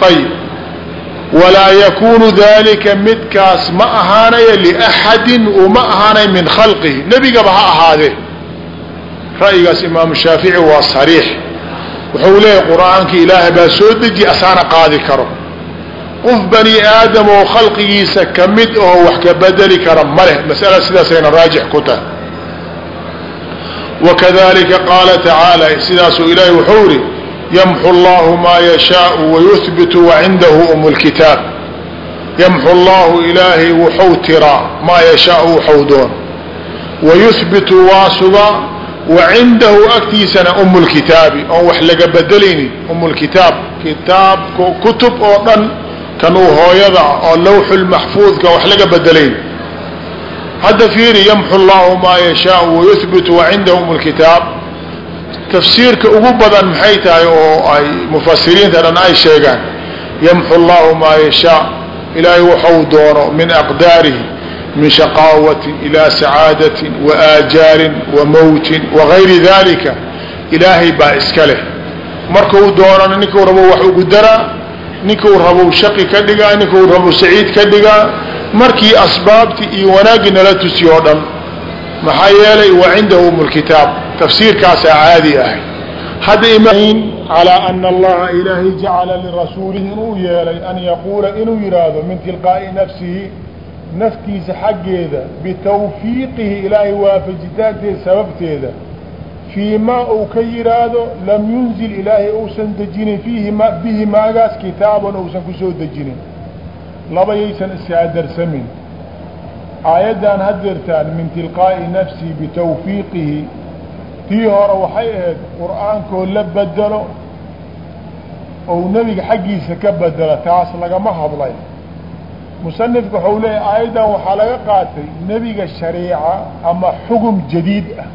S2: ayib walaa yakunu dalika midkaas ma ahaanaya liaxadin uma ahaanay min khalqihi. Nebigaba ha ahaadee. Ra'yigaas imaamu shaafici waa sariix wuxuu leeyahay qur'aanka ilaahay baa soo deji asaana qaadi karo. Qof bani aadam oo khalqigiisa ka mid oo wax ka bedeli kara ma leh. Masala sidaasayna raajix ku tahay. Wakadalika qaala tacaala sidaasuu ilaahay wuxuu ihi yamxu allahu maa yashaau wayuhbitu wacindahu um lkitaab yamxu allahu ilaahay wuxuu tiraa maa yashaau waxuu doon. Wayuhbitu waa sugaa wacindahu agtiisana um lkitaabi oon wax laga bedelaynin um lkitaab kitaabka kutub oo dhan kanuu hooyada oo lawxulmaxfuudka wax laga bedelayn hadda fiiri yamxu llahu maa yashaau wayuhbitu wacindahu um lkitaab tafsiirka ugu badan maxay tahay oo ay mufasiriinta dhan ay sheegaan? Yamxu llahu maa yashaa ilaahay waxau doono min aqdaarihi min shaqaawatin ilaa sacaadatin wa aajaalin wa mowtin wagayri dalika ilaahay baa iska leh markau doonana ninkuu rabo wax ugu daraa ninkuu rabo shaqi ka dhigaa ninkuu rabo saciid ka dhigaa markii asbaabtii iyo wanaaggii nala tusiy oo dhan maxaa yeelay wa cindahu umulkitaab tafsiirkaasaa caadi ahay hadda calaa ana allaha ilaahay jacala lirasuulihi inuu yeelay an yaquula inuu yidhaahdo min tilqaa'i nafsihi naftiisa xaggeeda bitawfiiqihi ilaahay waafajitaanteeda sababteeda. Fii maa uu ka yidhaahdo lam yunzil ilaahay uusan dejinin fiihi ma bihi maagaas kitaaban uusan ku soo dejinin. Labayaysan iskaadarsamin aayaddan hadeertaan min tilqaa'i nafsihi bitawfiiqihi. Tii hore waxay ahayd qur'aankoo la bedelo ou nebiga xaggiisa ka bedelo taas lagama hadlay musanifku waxau leeyahy aayaddan waxaa laga qaatay nebiga shariica ama xugum jadiid ah.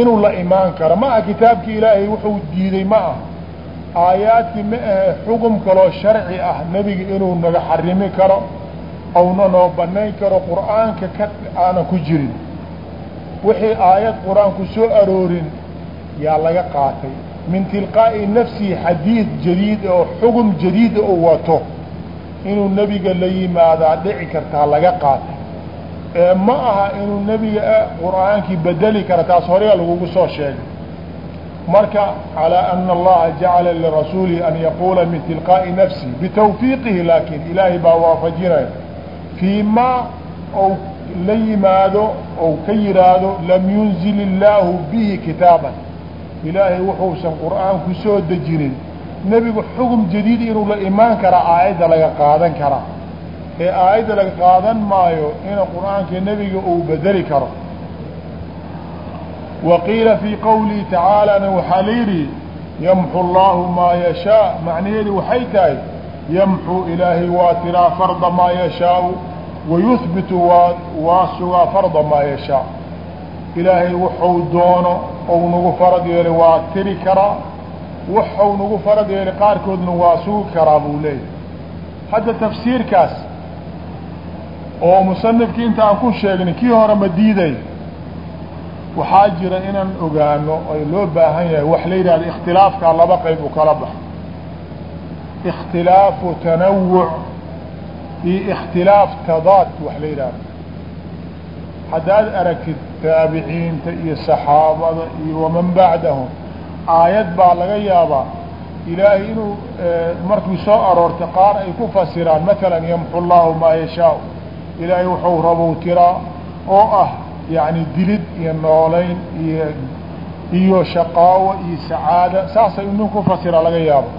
S2: Inuu la imaan karo. Ma aha kitaabkii ilaahay wuxuu diiday ma ah aayaadkii ma ahe xugum kaloo sharci ah nebiga inuu naga xarimi karo ouna noo banayn karo qur'aanka ka aanan ku jirin. Wixii aayad qur'aanku soo aroorin yaa laga qaatay. Min tilqaa'i nafsihi xadiid jadiid oo xugum jadiida u wato inuu nebiga la yimaadaa dhici kartaa laga qaatay. Ee ma aha inuu nebiga qur'aankii bedeli kara taas horeya lagugu soo sheegay. Marka calىa ana allaha jacala lirasuulihi an yaquula min tilqaa'i nafsihi bitawfiiqihi laakiin ilaahay baa waafajinaya. Fii ma ou la yimaado ou ka yidhaahdo lam yunzil illaahu bihi kitaaban. Ilaahay wuxuusan qur'aan ku soo dejinin nebigu xugum jadiid inuu la imaan karaa aayadda laga qaadan karaa. Ee aayadda laga qaadan maayo ina qur'aanka nebiga uu bedeli karo. Wa qiila fii qowlihi tacaalana waxaa la yidhi yamxu allaahu maa yashaa. Macnaheedu waxay tahay yamxu ilaahay waa tiraa farda maa yashaau wayuhbitu waa waa sugaa farda maa yashaa. Ilaahay wuxuu doono ou nagu farad yeelay waa tiri karaa waxau nagu farad yeelay qaarkoodna waa sugi karaa buu leeyahy hadda tafsiirkaas oo musanifkii inta aan ku sheegnay kii hore ma diiday waxaa jira inaan ogaano ay loo baahan yahay. Wax la yidhahdo ikhtilaafkaa laba qayb u kala baxo. Ikhtilaafu tanawuc iyo ikhtilaaf tadaad wax la yidhaahdo haddaad aragtid taabiciinta iyo saxaabada iyo waman bacdahum aayad baa laga yaabaa ilaahay inuu markii soo aroortay qaar ay ku fasiraan matalan yamxu llaahu maa yashaau. Ilaahay wuxuu rabow tiraa oo ah yacni dilid iyo noolayn iyo iyo shaqaawo iyo sacaada. Saasay inin ku fasiraa laga yaabo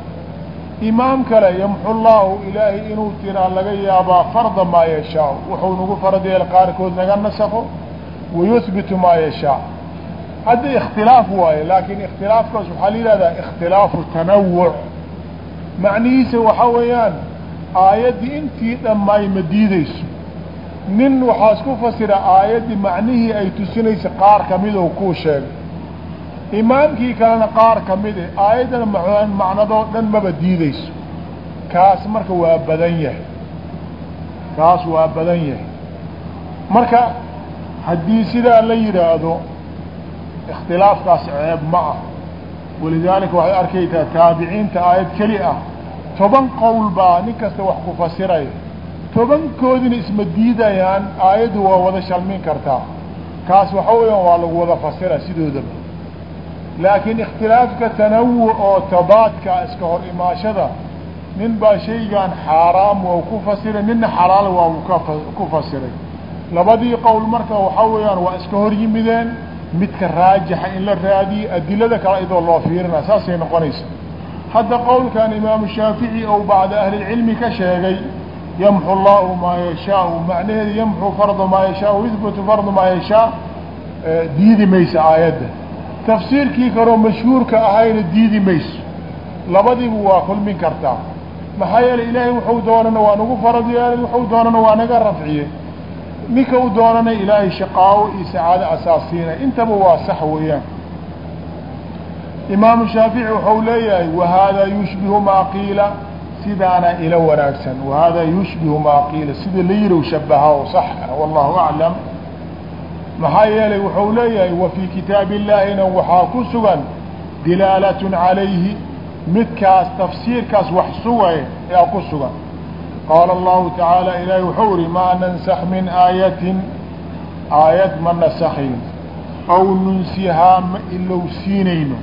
S2: imaam kale yamxu llaahu ilaahay inuu tiraa laga yaabaa farda maa yashaa wuxuu nagu farad qaarkood naga nasakho wayuhbitu maa yashaa hadda ikhtilaaf waaye laakiin ikhtilaafkaas waxaa la yihahdaa ikhtilaafu tanawuc macnihiisa waxaa weeyaan aayaddii intii dhammaay ma diideyso nin waxaa isku fasira aayaddii macnihii ay tusinaysa qaar ka mid oo kuu sheegay. Imaamkii kalena qaar ka mid e aayaddana macnadoo dhan maba diideyso kaas marka waa badan yahay. Kaas waa badan yahay. Marka haddii sidaa la yidhaahdo ikhtilaafkaas ceeb ma ah. walidaalika waxay arkaytaa taabiciinta aayad keli ah. toban qowl baa nin kasta wax ku fasiraya. tobankoodina isma diidayaan aayaddu waa wada shalmin kartaa. kaas waxa weeyaan waa lagu wada fasira sidoodaba laakiin ikhtilaafka tanawuc oo tabaadka iska hor imaashada nin baa shaygan xaaraam waa ku fasiray nina xalaal waa ku fasiray. labadii qowl marka waxaa weeyaan waa iska hor yimideen midka raajixa in la raadiyo adilada kale idoo loo fiirina saasay noqonaysa. Hadda qowlkan imaamu shaafici ou bacda ahlilcilmi ka sheegay yamxu llahu maa yashaau macnaheedu yamxu farda maa yashaa yuhbitu farda maa yashaa diidi maysa aayadda. Tafsiirkii kaloo mashhuurka ahayna diidi mayso. Labadiibu waa kulmin kartaa. Maxaa yeelay ilaahay wuxuu doonana waa nagu farad yeelay wuxuu doonana waa naga rafciyey ninka u doonana ilaahay shaqaawo iyo sacaado asaasiina intaba waa sax weeyaan. Imaamu shaafici wuxuu leeyahay wahaadaa yushbihu maa qiila sidaana ila wanaagsan. Wahada yushbihu maa qiila sida la yihi shabaha o sax wallahu aclam. Maxaa yeelay wuxuu leeyahay wa fii kitaabi illaahina waxaa ku sugan dilaalatun calayhi midkaas tafsiirkaas wax sugay ayaa ku sugan qaala allahu tacaala ilaahi wuxuu ihi maa nansax min aayatin aayad ma nasakhin aw nunsihaa ma ilowsiinayno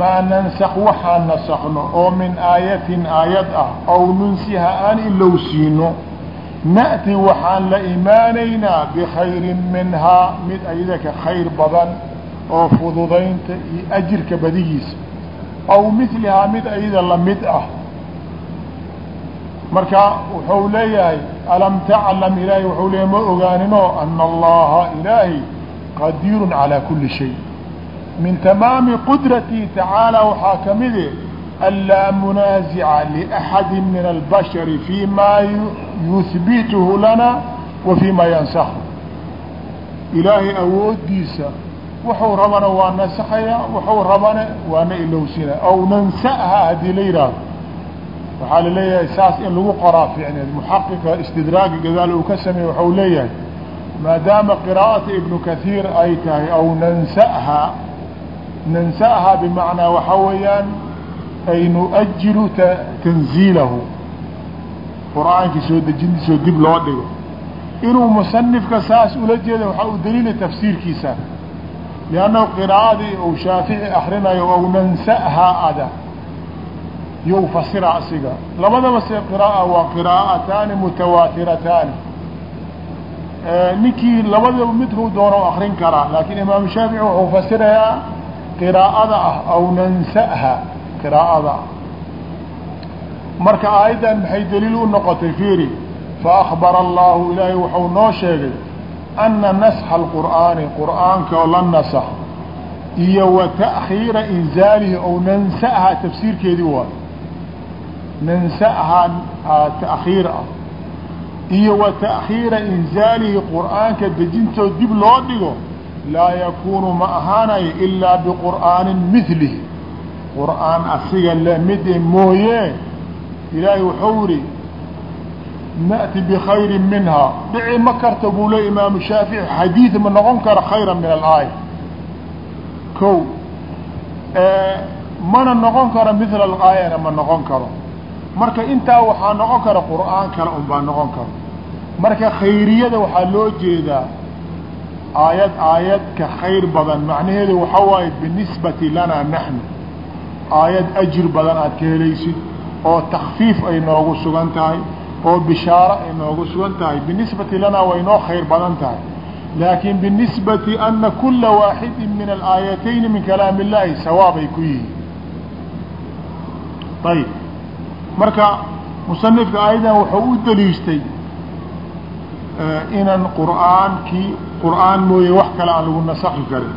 S2: maa nansak waxaan nasakno oo min aayatin aayad ah aw nunsiha aan ilowsiino na'ti waxaan la imaanaynaa bikhayrin minhaa mid ayada ka khayr badan oo fududaynta iyo ajirka badigiisa aw midlihaa mid ayada la mid ah marka wuxuu leeyahay alam taclam ilaahay? Wuxuu leeyahy ma ogaaninoo ana allaha ilaahi qadiirun calaa kuli shay. Min tamaami qudratii tacaalى waxaa ka mide anlaa munaasica liأxadi min albashari fii ma yuhbituhu lana wa fii ma yansakhu ilaahay awoodiisa wuxuu rabana waa naskaya wuxuu rabana waana ilowsina. Aw nansaha haddii la yidhaahdo waxaa la leeyahay saas in lagu qoraa ficneed muxaqiqa istidraaga gadaal uu ka sameeye waxau leeyahay maadaama qiraa'ata ibnu kahiir ay tahay aw nansaha. Nansaha bimacnaa waxaa weeyaan ay nuajilu tanziilahu. Qur'aankii soo dejintiisoo dib loo dhigo. Inuu musanifka saas ula jeeda waxaa u daliila tafsiirkiisa. Liannahu qiraa'adii uu shaafici akrinayo ou nansaha ada you fasira asiga labadaba se qira'a waa qiraa'ataani mutawaatirataani ninkii labadaba midkuu doono akrin karaa laakiin imaamu shaafici wuxuu fasirayaa qiraa'ada ah aw nansaha qiraa'ada ah marka aayaddan maxay daliil u noqotay fiiri faakbara allahu ilaahay wuxuu noo sheegay ana nasxa alqur'aani qur'aanka la nasax iyo wa ta'khiira inzaalihi ow nansaha tafsiirkeedii waay nansaha ta'khiir ah iyo wa ta'khiira inzaalihi qur'aanka dejintood dib loo dhigo laa yakuunu ma ahaanayo ilaa biqur'aanin milihi qur'aan asiga lamide mooye ilaahay wuxuu yihi na'ti bikhayrin minhaa dhici ma karta buu le imaamu shaafici xadiid ma noqon karo khayra min alaaya ko mana noqon karo mila alaayana ma noqon karo marka intaa waxaa noqon kara qur'aan kale un baa noqon karo. Marka khayriyada waxaa loo jeedaa aayad aayad ka khayr badan macnaheedu waxaa waaye binisbati lanaa naxnu aayad ajir badan aad ka helaysid oo takfiif ay noogu sugan tahay oo bishaaro ay noogu sugan tahay. Binisbati lanaa way noo khayr badan tahay. Laakiin binisbati ana kula waaxidin min alaayatayni min kalaam illaahi sawaabay ku yihiin. Ayib marka musanifka ayadan wuxuu u daliishtay inan qur'aankii qur'aan mooye wax kale aan lagu nasakhi karin.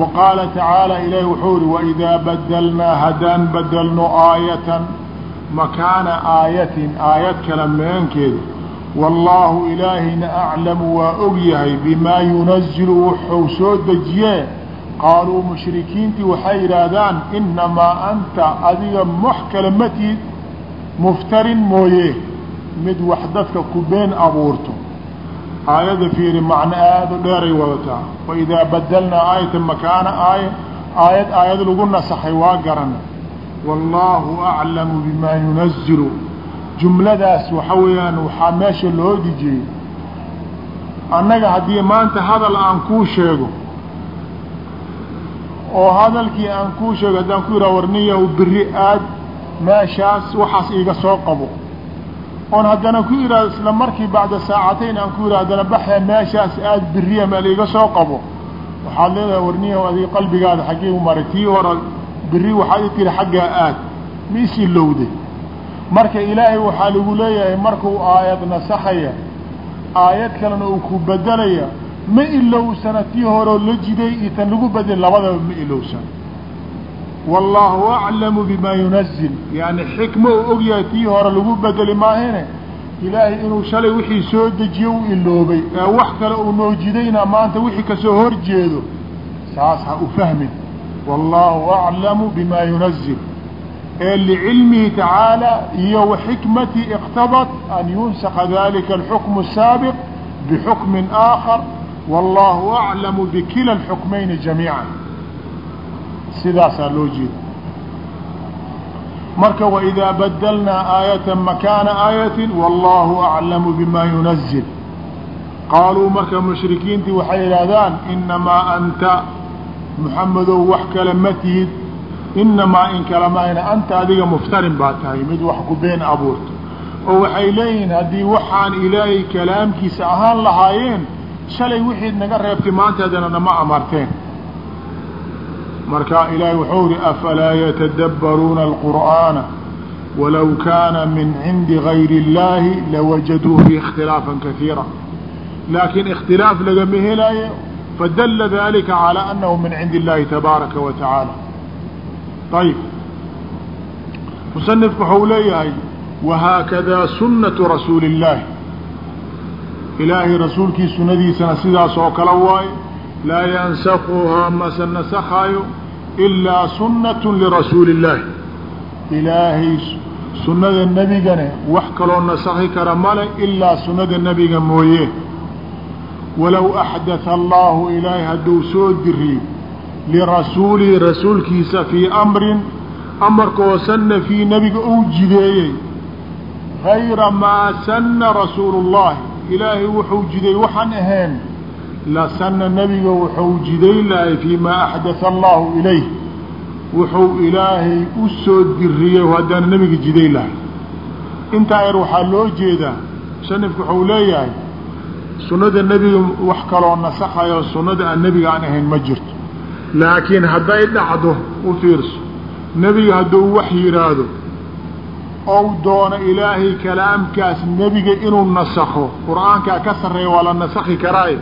S2: Wa qaala tacaala ilaahi wuxuu ihi waidaa badelnaa haddaan bedelno aayatan makaana aayatin aayad kale meenkeeda wallaahu ilaahayna aclamu waa og yahay bimaa yunazilu wuxuu soo dejiyee qaaluu mushrikiintii waxay yidhaahdaan inamaa anta adiga mox kale matid muftarin mooye mid wax dadka ku been abuurto. Aayadda fiiri macno aada u dheeray wadataa. Waidaa badelnaa aayatan makaana aaya aayad aayad lagu nasakhay waa garana wallaahu aclamu bimaa yunazilu jumladaas waxa weeyaan waxaa meesha loo dijiyey annaga haddii maanta hadal aan kuu sheego oo hadalkii aan kuu sheego haddaan ku yidhaha warniyahu beri aad meeshaas waxaas iiga soo qabo. Oon haddana ku yidhahdo isla markii bacda saacatayn aan ku yidhah haddana baxya meeshaas aad beriya meel iiga soo qabo. Waxaad leedahay warniyahu adig qalbigaada xaggee u maray tii hore beri waxaad i tiri xaggaa aad. Ma is ilowday marka ilaahay waxaa lagu leeyahay markuu aayad nasakhaya aayad kalena uu ku bedelaya ma ilowsana tii horeo la jiday iyo tan lagu bedel labadaba ma ilowsan wallaahu aclamu bimaa yunazil. Yani xikma u ogyahay tii hore lagu bedeli maahine ilaahay inuu shalay wixii soo dejiye u iloobay. Ee wax kale uu noo jidayna maanta wixii ka soo horjeedo saas ha u fahmin. Wallaahu aclamu bimaa yunazil. Ee licilmihi tacaala iyo waxikmati iqtadat an yunsaqa dalika alxukmu الsaabiq bxukmi aakhar. Wallahu aclamu bikila alxukmayni jamiica sidaasaa loo jeeda marka waidaa badalnaa aayata makaana aayati wallahu aclamu bima yunazil qaaluu marka mushrikiintii waxay yidhaahdaan inamaa anta muxamedow wax kale ma tihid. Inamaa in kale maayna anta adiga muftarin baa tahay mid wax ku been abuurta oo waxay leeyihiin haddii waxaan ilaahay kalaamkiisa ahaan lahaayeen shalay wixiid naga reebtay maanteedana nama amarteen marka ilaahay wuxuu ihi afalaa yatadabbaruuna alqur'aana walow kaana min cindi gayri اllaahi lawajaduu fi ikhtilaafan kaiira laakiin ikhtilaaf lagama helaayo fadalla dalika calى anahu min cindi اllahi tabaaraka wa tacaala ayib musanifku waxau leeyahay wahaakadaa sunnatu rasuuli اllaahi ilaahay rasuulkii sunadiisana sidaas oo kale waayo laa yansakuhaa mase nasakhaayo ilaa sunnatu lirasuuli اllaahi ilaahay sunnada nebigane wax kaloo nasakhi kara male ilaa sunnada nebiga mooye walow axdatha allahu ilaahay hadduu soo diriyo lirasuulihi rasuulkiisa fii amrin amarkoo sanna fii nebiga uu jideeyey hayra maa sanna rasuulu اllahi ilaahay wuxuu jiday waxaan ahayn la sanna nebiga wuxuu jiday lahay fii maa axdatha allahu ilayh. Wuxuu ilaahay u soo diriyey haddana nebiga jiday lahay intaa yar waxaa loo jeedaa musanifku wuxuu leeyahay sunnada nebiga wax kaloo nasakhayo sunnada aan nebiga aan ahayn ma jirto. Laakiin hadday dhacdo u fiirso. Nebiga hadduu wax yidhaahdo ou doono ilaahay kalaamkaas nebiga inuu nasakho qur'aankaa ka sarreeya waa la nasakhi karaaye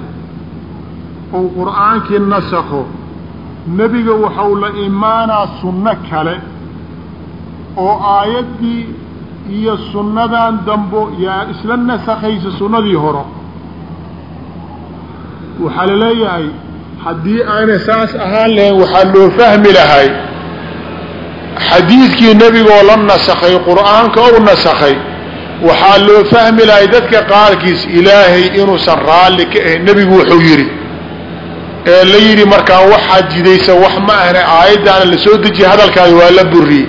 S2: ou qur'aankii nasakho nebiga waxau la imaanaa sunno kale oo aayaddii iyo sunnadan dambo yaa isla nasakhaysa sunnadii horo waxaa la leeyahay haddii aanay saas ahaan lahayn waxaa loo fahmi lahay xadiidkii nebigoo la nasakhay qur'aanka ou nasakhay waxaa loo fahmi lahay dadka qaarkiis ilaahay inuusan raalli ka ahayn nebigu wuxuu yidhi ee la yidhi markaan waxaad jidaysa wax ma ahna aayaddaana la soo dejiyay hadalkaadi waa la buriyey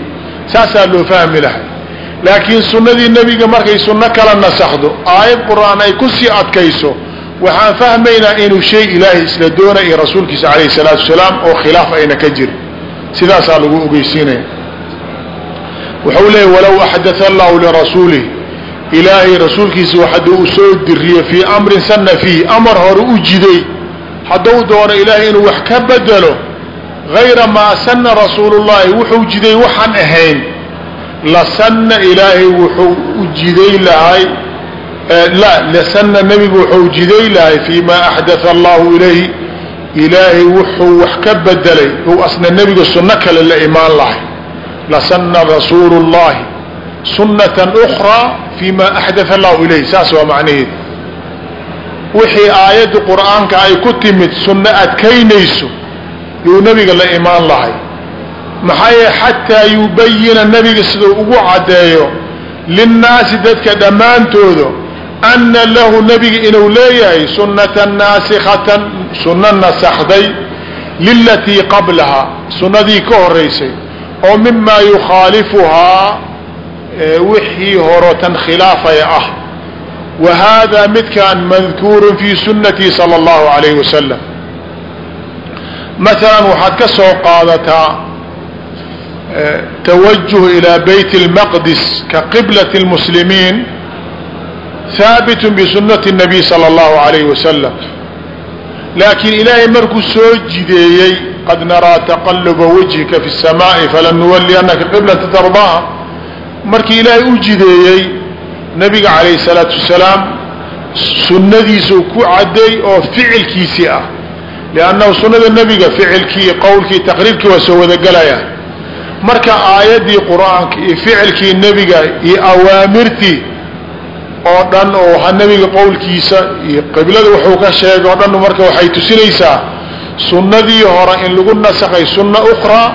S2: saasaa loo fahmi lahay laakiin sunnadii nebiga markay sunno kala nasakhdo aayad qur'aan ay ku sii adkayso waxaan fahmaynaa inuu shay ilaahay isla doonay iyo rasuulkiisa calayhi salaatu wasalaam oo khilaaf ayna ka jirin. Sidaasaa lagu ogeysiinaya. Wuxuu leeyay walow axdaa allahu lirasuulih ilaahay rasuulkiisa hadduu u soo diriyey fii amrin sanna fiih amar hore u jiday hadduu doono ilaahay inuu wax ka bedelo gayra maa sanna rasuulullahi wuxuu jiday waxaan ahayn. La sanna ilaahay wuxuu u jiday lahay la lasanna nebigu wuxuu jiday lahay fii maa axdaa allahu ilayhi. Ilaahay wuxuu wax ka bedelay uu asna nebiga sunno kale la imaan lahay. Lasana rasuulu اllahi sunata ukraa fi ma axdaa allahu ilayh saas waa macnaheedu wixii aayadda qur'aanka ay ku timid sunno adkaynayso yuu nebiga la imaan lahay. Maxaa yeele xataa yubayina nebiga siduu ugu caddeeyo linnaasi dadka dhammaantooda ana lahu nebiga inuu leeyahay sunnatan naasikatan sunno nasakhday lilatii qablaha sunnadii ka horaysay oo mimaa yukhaalifuhaa wixii horotan khilaafaya ah wa haadaa midkaan madkuurun fii sunnatii sala allahu alayhi wasalam maalan waxaad ka soo qaadataa tawajuh ilaa bayt اlmaqdis ka qiblat اlmuslimiin haabit bisunati الnabiy salى اllahu alayhi wasalam laakiin ilaahay markuu soo jideeyey qad naraa taqaluba wajhika fi الsamaaءi falanuwaliannaka qiblata tardaaha markii ilaahay u jideeyey nabiga calayh الsalaatu wasalaam sunnadiisuu ku cadday oo ficilkiisii ah. Liannahu sunnada nebiga ficilkii qowlkii taqriirkii waa soo wadagelaya marka aayaddii qur'aanka iyo ficilkii nebiga iyo awaamirtii oo dhan oo ha nebiga qowlkiisa iyo qiblada wuxuu ka sheegay oo dhan marka waxay tusinaysaa sunnadii hore in lagu nasakhay sunna ukraa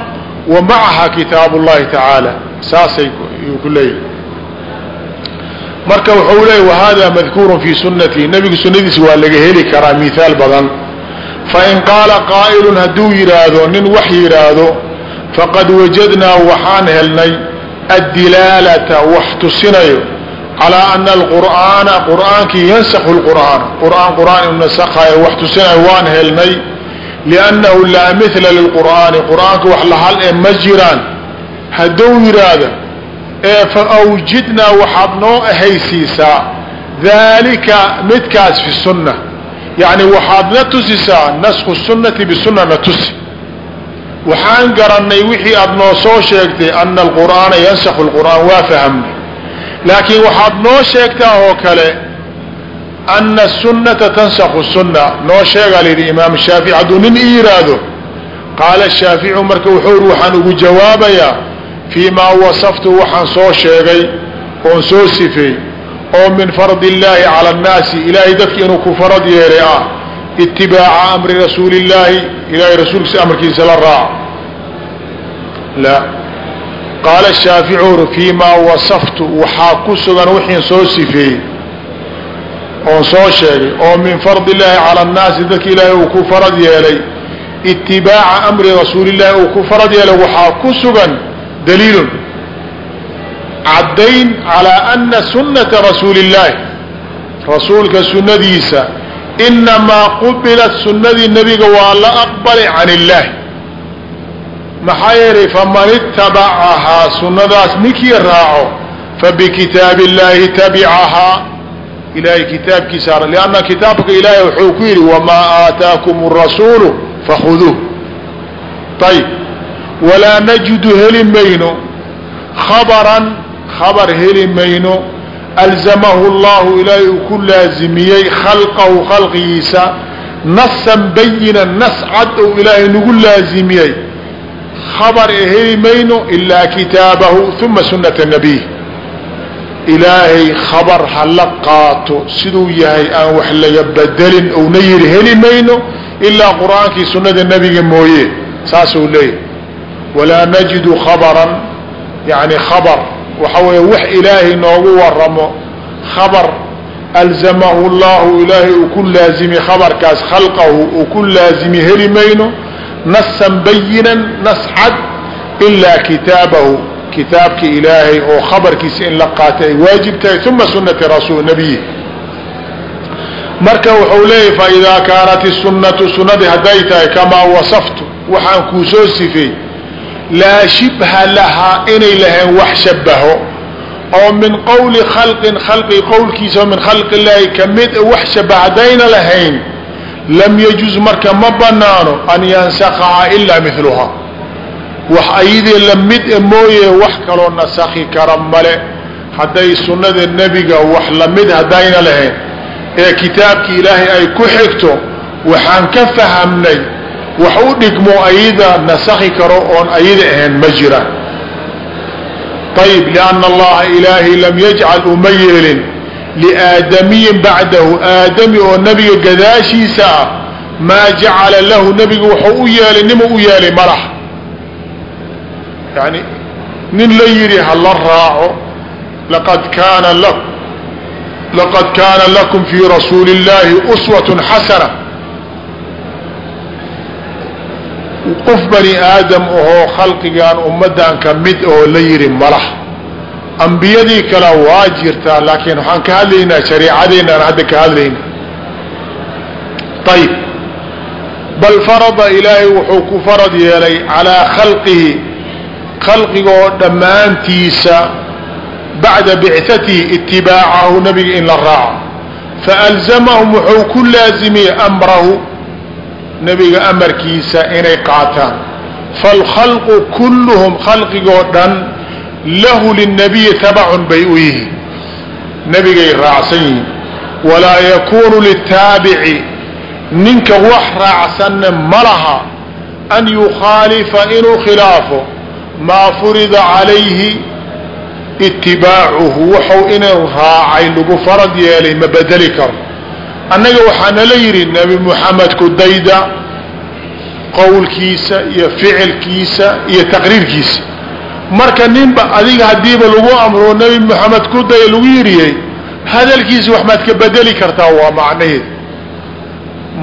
S2: wa macaha kitaabu tacaala saasay ku leeyahay marka wuxuu leeyay wahada madkuuru fi sunati nabiga sunadiisa waa laga heli karaa mihaal badan. Fain qaala qaa'ilun hadduu yidhaahdo nin wax yidhaahdo faqad wajadnaa waxaan helnay addilaalata wax tusinayo calaa ana alqur'aana qur'aankii yansakhu lqur'aan qur'aan qur'aan inu nasakhayo wax tusinayo waan helnay liannahu laa mithla lilqur'aani qur'aanka wax lahal ee ma jiraan. Hadduu yidhaahdo ee fa awjidnaa waxaad noo ahaysiisaa daalika midkaas fi sunna. Yacni waxaad na tusisaa nasku sunnati bisunna na tusi. Waxaan garannay wixii aada noo soo sheegtay ana alqur'aana yansakhu lqur'aan waa fahamnay. Laakiin waxaad noo sheegtaa oo kale ana sunnata tansakhu sunna noo sheegaa layidhi imaam shaafici hadduu nin i yidhaahdo qaala shaaficu marka wuxuu uri waxaan ugu jawaabayaa fii maa wasaftu waxaan soo sheegay oon soo sifeey oo min fardi illaahi cala annaasi ilaahay dadki inuu ku farad yeelay ah itibaaca amri rasuuli illaahi ilahay rasuulkiisa amarkiisa la raaco la. Qaala shaaficu uri fii maa wasaftu waxaa ku sugan wixiin soo sifeeyey oon soo sheegay oo min fardi illaahi cala annaasi dadka ilaahay uu ku farad yeelay itibaaca amri rasuulillahi uu ku farad yeelay waxaa ku sugan daliilun caddayn calaa ana sunnata rasuuli illaahi rasuulka sunnadiisa inamaa qubilat sunnadii nebiga waa la aqbalay can illaahi maxaa yeelay faman itabacahaa sunnadaas ninkii raaco fabikitaabi illaahi tabicahaa ilahay kitaabkiisa lianna kitaabka ilaahay wuxuu ku yidhi wamaa aataakum rasuulu fakhuduuh ayb walaa najidu heli mayno. Khabaran khabar heli mayno. Alzamahu llahu ilaahay uu ku laazimiyey khalqahu khalqigiisa. Nasan bayinan nas cad ou ilaahay nagu laazimiyey. Khabar e heli mayno ilaa kitaabahu uma sunata nabiy. Ilaahay khabar ha la qaato siduu yahay aan wax laga bedelin ouna yidhi heli mayno ilaa qur'aankii sunnada nebiga mooye. Saasuu leeyahy walaa najidu khabaran yani khabar waxa weeye wax ilaahay noogu waramo khabar alzamahu llahu ilaahay uu ku laazimi khabarkaas khalqahu uu ku laazimi heli mayno nasan bayinan nas cad ilaa kitaabahu kitaabki ilaahay oo khabarkiisa in la qaata ay waajib tahay uma sunati rasul nabiyi marka wuxuu leeyahy faidaa kaanat isunatu sunadii hadday tahay kamaa wasaftu waxaan kuu soo sifeey laa shibha lahaa inay lahayn wax shabaho oo min qowli khalqin khalqi qowlkiisa oo min khalqi illaahi ka mid wax shabaha haddayna lahayn lam yajuz marka ma banaano an yansakaha ilaa miluhaa wax ayadii la mid e mooye wax kaloo nasakhi kara male. Hadday sunnada nebiga wax la mid haddayna lahayn. Ee kitaabki ilaahay ay ku xigto waxaan ka fahamnay wax u dhigmo ayada nasakhi karo oon ayada ahayn ma jiraan ayib lianna allaha ilaahay lam yajcal uma yeelin liaadamiyin bacdahu aadami oo nebiga gadaashiisa ah maa jacala lahu nebiga wuxuu u yeelay nima u yeelay malax. Yani nin la yidhi ha la raaco laqad kaana la laqad kaana lakum fii rasuuli اllahi uswatun xasana qof bani aadam ahoo khalqigan ummaddan ka mid oo la yidhi malax ambiyadii kale waa jirtaa laakiin waxaan ka hadlaynaa shariicadeenna aan hadda ka hadlayna ayib bal farada ilaahay wuxuu ku farad yeelay calaa khalqihi khalqigoo dhammaantiisa bacda bicatihi itibaacahu nabiga in la raaco. Faalzamahum wuxuu ku laazimiyey amrahu nebiga amarkiisa inay qaataan. Falkhalqu kulluhum khalqigoo dhan lahu linabiyi tabacun bay u yihiin. Nebigay raacsan yihiin. Walaa yakuunu litaabici ninka wax raacsanna ma laha an yukhaalifa inuu khilaafo. Maa furida calayhi itibaacuhu wuxuu inuu raacay lagu farad yeelay ma bedeli karo annaga waxaa nala yidhi nebi moxamed ku dayda qowlkiisa iyo ficilkiisa iyo taqriirkiisa. Marka ninba adiga hadiiba lagu amro nebi moxamed ku daya lagu yiriyey hadalkiisa wax maad ka bedeli kartaa waa macnaheed.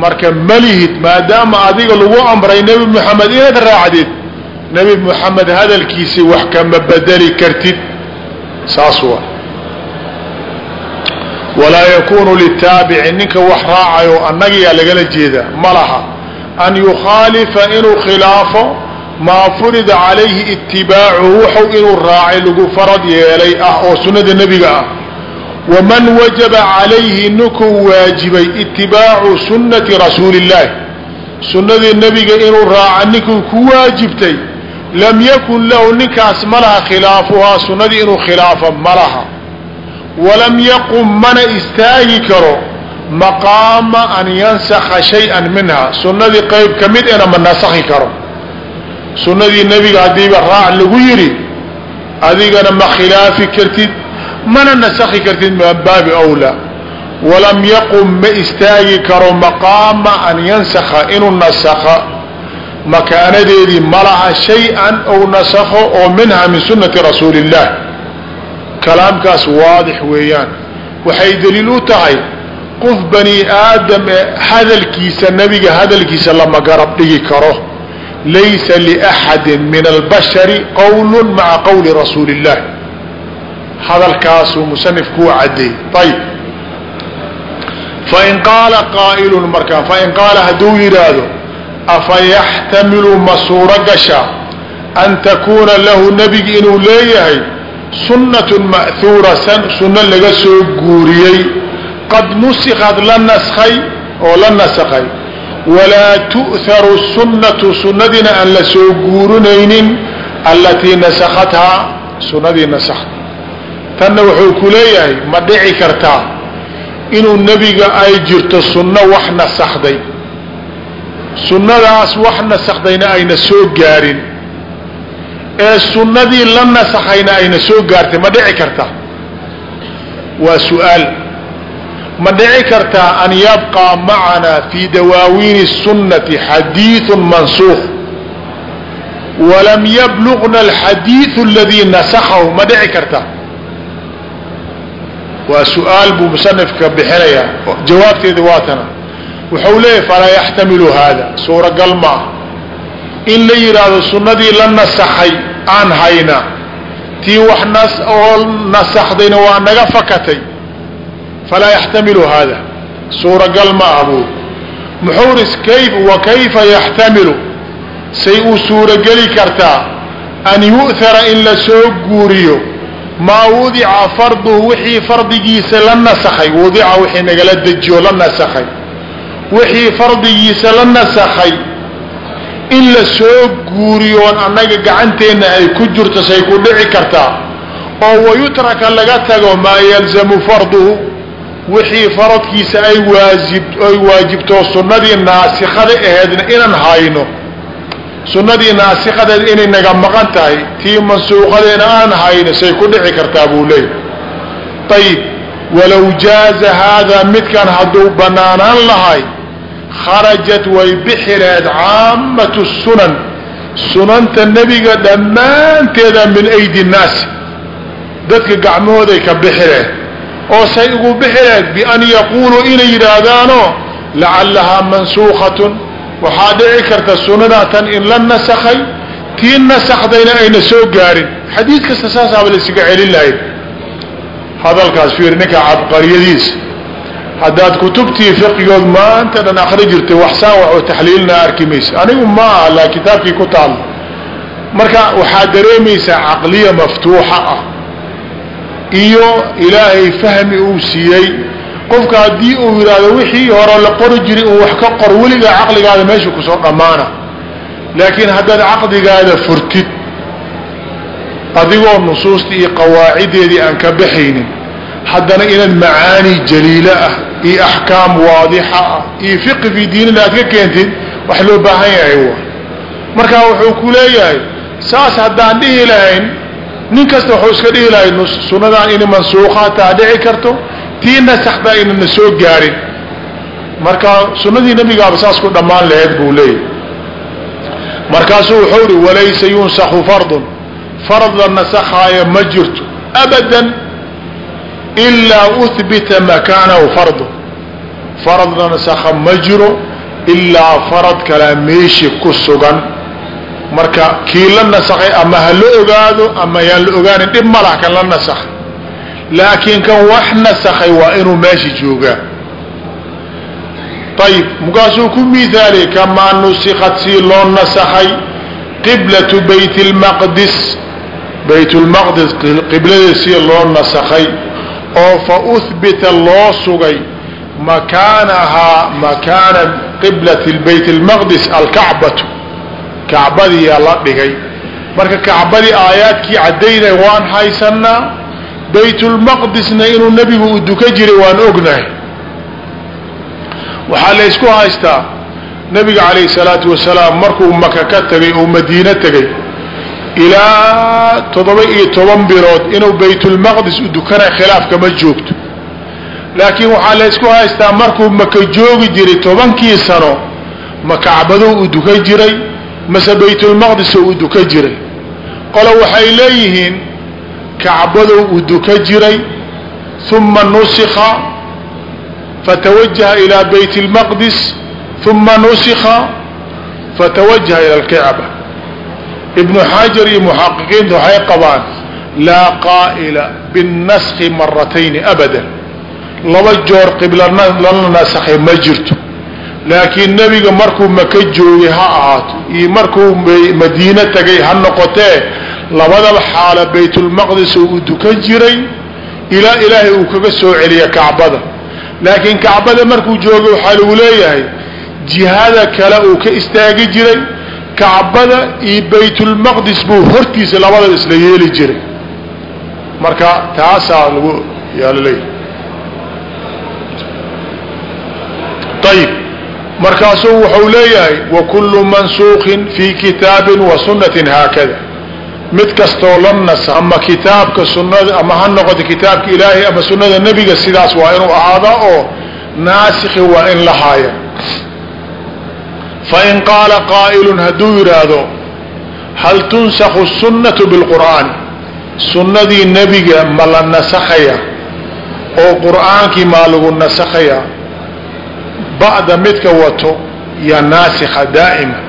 S2: Marka malihid maadaama adiga lagu amray nebi moxamed inaad raacdid nebi moxamed hadalkiisi wax kama bedeli kartid. Saas waa walaa yakunu litaabici ninka wax raacayo annagiyaa lagala jeedaa ma laha. An yukhaalifa inuu khilaafo maa furida calayhi itibaacuhu waxau inuu raacay lagu farad yeelay ah oo sunnada nebiga ah. Waman wajaba calayhi ninkuu waajibay itibaacu sunnati rasuuli illaahi sunnadii nebiga inuu raaca ninkuu ku waajibtay. Lam yakun lahu ninkaas ma laha khilaafuhaa sunnadii inuu khilaafa ma laha walam yaqum mana istaagi karo maqaama an yansakha shay-an minha. Sunnadii qayb ka mid ena ma nasakhi karo. Sunnadii nebiga haddiiba raac lagu yidhi adigana ma khilaafi kartid mana nasakhi kartid min baabi awlaa. Walam yaqum ma istaagi karo maqaama an yansakha inuu nasakha makaanadeedii malaha shay-an ou nasakho oo minha min sunnati rasuuli illah kalaamkaas waadix weeyaan. Waxay daliil u tahay qof bani aadam ee hadalkiisa nebiga hadalkiisa lama garab dhigi karo. Laysa liaxadi min albashari qowlu maca qowli rasuuli illah hadalkaasuu musanifkuu caddeey ayb fain qaala qaa'ilun markaa fain qaala hadduu yidhaahdo afa yaxtamilu ma suuro gasha an takuuna lahu nebigi inuu leeyahay sunnatun ma'huura sunno laga soo guuriyey. Qad nusikad la naskhay oo la nasakhay. Walaa tu'haru sunnatu sunnadiina aan la soo guurinaynin allatii nasakhathaa sunnadii nasakht tanna wuxuu ku leeyahay ma dhici kartaa inuu nebiga ay jirto sunno wax nasakhday sunnadaas wax nasakhdayna ayna soo gaarin ee sunnadii la nasaxayna ayna soo gaartay ma dhici kartaa waa su'aal. Ma dhici kartaa an yabqaa macanaa fii dawaawiini sunnati xadiiثu mansuuq walam yabluqna alxadiiثu aladii nasaxahu ma dhici kartaa waa su'aal buu musanifka bixinayaa. Jawaabteeda waatana. Wuxuu leeyahy falaa yaxtamilu haada? Suuragal ma in la yidhaahdo sunnadii la nasakhay aan hayna. Tii wax nas oo nasakhdayna waa naga fakatay. Falaa yaxtamilu hada suuragal ma ah buu. Muxuu ris kayf wa kayfa yaxtamilu? Say u suurogeli kartaa an yu'hara in la soo guuriyo. Maa wudica farduhu wixii fardigiisa la nasakhay wudica wixii nagala dejiyo la nasakhay wixii fardigiisa la nasakhay in la soo guuriyoon annaga gacanteenna ay ku jirto say ku dhici kartaa oo wayutraka laga tago maa yalzamu farduhu wixii faradkiisa ay waajib ay waajibtoo sunnadii naasikada aheedna inaan hayno. Sunnadii naasikadeed inay naga maqan tahay tii mansuuqadeena aan hayno say ku dhici kartaa buu leeyay ayib walow jaaza haadaa midkan hadduu banaanaan lahay kharajat way bixireed caamatu sunan sunanta nebiga dhammaanteeda min aydi nnaasi dadka gacmahooday ka bixireed oo say ugu bixireed bian yaquuluu inay yidhaahdaano lacallahaa mansuukhatun waxaa dhici karta sunadaa tan in la nasakhay tii nasakhdayna ayna soo gaarin xadiid kasta saasaaba la isaga celin lahayd hadalkaas fiir ninka cabqariyadiisa haddaad kutubtii fiqigood maanta dhan akri jirtay waxsaan waxuu taxliilina arki maysa anigu ma aha laa kitaabkii ku taal. Marka waxaad dareemaysaa caqliya maftuuxa ah iyo ilaahay fahmi uu siiyey. Qofka haddii uu yidhaahdo wixii hore la qori jiray uu wax ka qor weligaa caqligaada meesha ku soo dhammaana. Laakiin haddaad caqligaada furtid adigoo nusuusta iyo qawaacideedii aan ka baxaynin haddana inaad macaani jaliilo ah iyo axkaam waadixa ah iyo fiqi fii diinina aad ka keentid wax loo baahan yahay wa. Marka wuxuu ku leeyahay saas haddaan dhihi lahayn nin kasta wuxuu iska dhihi lahay sunnadan inay mansuuqaataa dhici karto tii nasakdaa inana soo gaarin. Marka sunnadii nabigaaba saas ku dhammaan laheyd buu leeyahy markaasuu wuxuu ihi walaysa yunsakhu fardun farad la nasakhaayo ma jirto abadan ilaa uhbita makaanahu fardu farad la nasakha ma jiro ilaa farad kalaa meeshi ku sugan marka kii la nasakhay ama ha la ogaado ama yaan la ogaanin dhib malah kan la nasakhay laakiin kan wax nasakhay waa inuu meesha joogaa ayib markaasuu ku miaaliyey kamaa nusikat sii loo nasakhay qiblatu bayt lmaqdis bayt lmaqdis qibladii sii loo nasakhay oo fa uhbita loo sugay makaanahaa makaana qiblati bayt lmaqdis alkacbatu. Kacbadiyaa la dhigay. Marka kacbadii aayaadkii caddaynay waan haysanaa baytulmaqdisna inuu nebigu u duka jiray waan ognahay. Waxaa la ysku haystaa nabiga calayhi salaatu wasalaam markuu maka ka tegay oo madiine tegay ilaa toddoba iyo toban bilood inuu baytulmaqdis u dukana khilaafkama joogto. Laakiin waxaa la ysku haystaa markuu maka joogi jiray tobankii sano ma kacbadou u duka jiray mase baytulmaqdisoo u duka jiray. Qolo waxay leeyihiin kacbadow u duka jiray uma nusika fatawajaha ilaa bayt اlmaqdis uma nusika fatawajaha ila alkacba ibnu xajar iyo muxaqiqiinta waxay qabaan laa qaa'ila binaskhi maratayni abadan. Laba joor qibla lala nasakhay ma jirto. Laakiin nebiga markuu maka joogay ha ahaato iyo markuu madiine tagay ha noqotee labadaba xaala baytulmaqdis uu dukan jiray ilaa ilaahay uu kaga soo celiya kacbada laakiin kacbada markuu joogay waxaa lagu leeyahay jihada kale uu ka istaagi jiray kacbada iyo baytulmaqdis buu hortiisa labadaba isla yeeli jiray. Marka taasaa lagu yaalo leeyahay ayib markaasuu wuxuu leeyahay wakulu mansuuqin fi kitaabin wa sunnatin haakada. Mid kastoo la nasa ama kitaabka sunada ama ha noqoto kitaabka ilaahay ama sunada nebiga sidaas waa inuu ahaadaa oo naasikhi waa in la haaya fain qaala qaa'ilun hadduu yidhaahdo hal tunsakhu sunnatu bilqur'aani sunnadii nebiga ma la nasakhaya oo qur'aankii maa lagu nasakhaya ba'da midka wato yaa naasikha daa'ima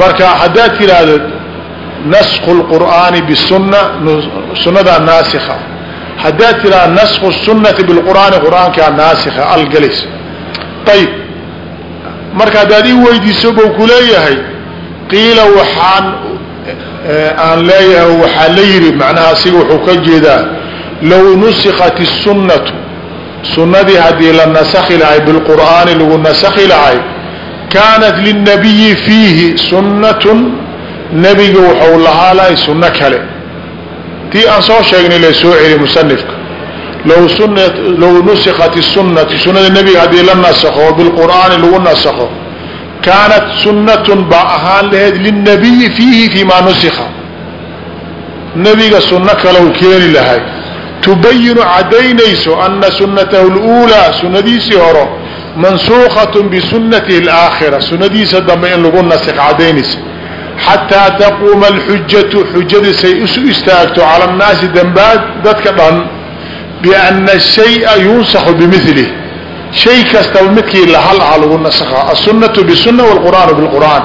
S2: marka haddaad tidhaahdo nasku lqur'aani bisunna sunnadaa naasikha haddaad tidhaha nasku sunnati bilqur'aani qur'aankaa naasikha algalis ayib marka haddaad ii weydiiso buu ku leeyahay qiila waxaan aan leeyahay waxaa la yidhi macnaha asiga wuxuu ka jeedaa low nusikat الsunnatu sunnadii haddii la nasakhi lahay bilqur'aani lagu nasakhi lahay kaanat lilnabiyi fiihi sunnatun nebiga wuxuu lahaa lahay sunno kale. Tii aan soo sheegnay la soo celi musanifka low nusikat الsunnatu sunnada nebiga haddii la nasakho oo bilqur'aani lagu nasakho kaanat sunnatun baa ahaan laheyd lilnabiyi fiihi fii maa nusikha nebiga sunno kale u keeni lahay tubayinu cadaynayso ana sunnatahu اluulaa sunnadiisii horo mansuukhatun bisunatihi اlaakhira sunnadiisa dambe in lagu nasik cadaynaysa xataa taquuma alxujatu xujadiisay isu istaagto cala annaasi dambaad dadka dhan biana shaya yunsakhu bimilih shay kastaba midkii lahal aha lagu nasakhaa asunatu bisunna wlqur'aanu bilqur'aan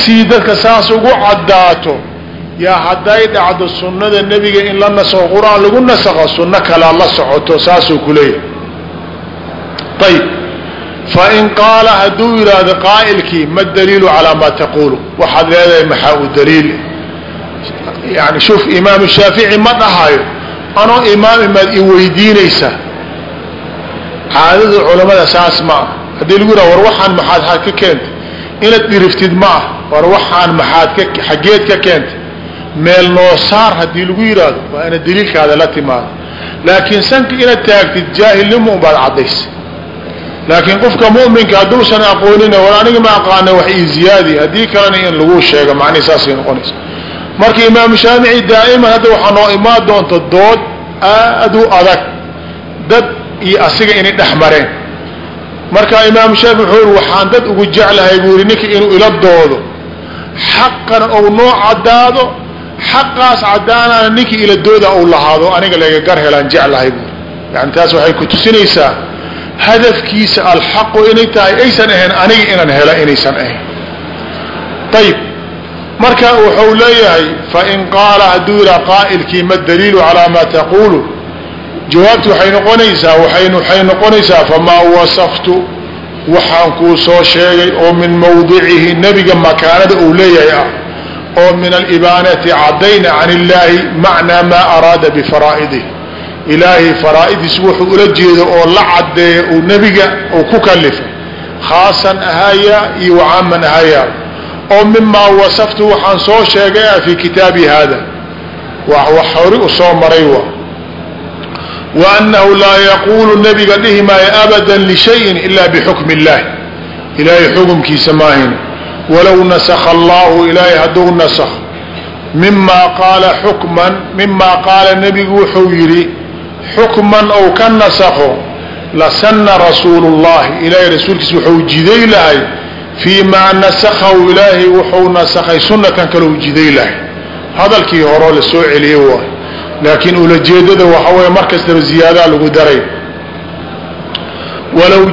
S2: sidii dadka saas ugu cadaato yaa hadday dhacdo sunnada nebiga in la nasakho qur'aan lagu nasakho sunno kalea la socoto saasuu ku leeyahay ayib fain qaala hadduu yidhaahdo qaa'ilkii ma daliilu calaa maa taquulu waxaad leedahay maxaa u daliil yani shuf imaamu shaafici ma dhahayo anoo imaam imaad i weydiinaysaa caadada culamada saas ma ah haddii lagu yidhahdo war waxaan maxaad ka keentay? Inaad dhiriftid ma ah war waxaan maxaad ka xaggeed ka keentay? Meel noo saar haddii lagu yidhaahdo waa inaad daliilkaada la timaado. Laakiin sanka inaad taagtid jaahilnimo unbaad caddaysay. Laakiin qofka mu'minka hadduusan aqoonina war aniga ma aqaana wax ii ziyaadi. Haddii kalena in lagu sheego macnihi saasay noqonaysa marka imaamu shaafici daa'iman hadda waxaa noo imaan doonta dood aad u adag dad iyo asiga inay dhex mareen. Marka imaamu shaafici wuxuu yiri waxaan dad ugu jeclahay buu yidhi ninka inuu ila doodo xaqana ou noo caddaado xaqaas caddaanana ninkii iladooda uu lahaado aniga laga gar helaan jeclahay buuri yani taas waxay ku tusinaysaa hadafkiisa alxaqu inay tahay aysan ahayn aniga inaan hela inaysan ahayn. Ayib marka wuxuu leeyahay fain qaala hadduu yidhaha qaa'ilkii ma daliilu calaa maa taquulu? Jawaabtu waxay noqonaysaa waxay noqonaysaa famaa wasaftu? Waxaan kuu soo sheegay oo min mawdicihi nebiga makaanada uu leeyahay ah oo min alibaanati caddayna can illaahi macnaa maa araada bifaraa'idih ilaahay faraa'idiis wuxuu ula jeedo oo la caddeeya uu nebiga uu ku kalifay khaasan ahaaya iyo wacaaman ahaaya oo mimaa wasaftu waxaan soo sheegay ah fii kitaabi haada. Wax hori u soo maray wa. Wa annahu laa yaquulu nebiga dhihi maayo abadan lishayin ila bixukmi illahi ilaahay xukumkiisa maahin walow nasakha allahu ilaahay hadduu nasakh. Mimaa qaala xukman mimaa qaala nebigu wuxuu yidhi xukman ou ka nasakho lasanna rasuulu llahi ilaahay rasuulkiisa wuxuu jiday lahay fii maa nasakhahu ilaahay wuxuu nasakhay sunnatan kale u jiday lahay hadalkii horeo la soo celiyey waay laakiin ulajeedada waxa weeye mar kastaba ziyaadaa lagu daray. Walow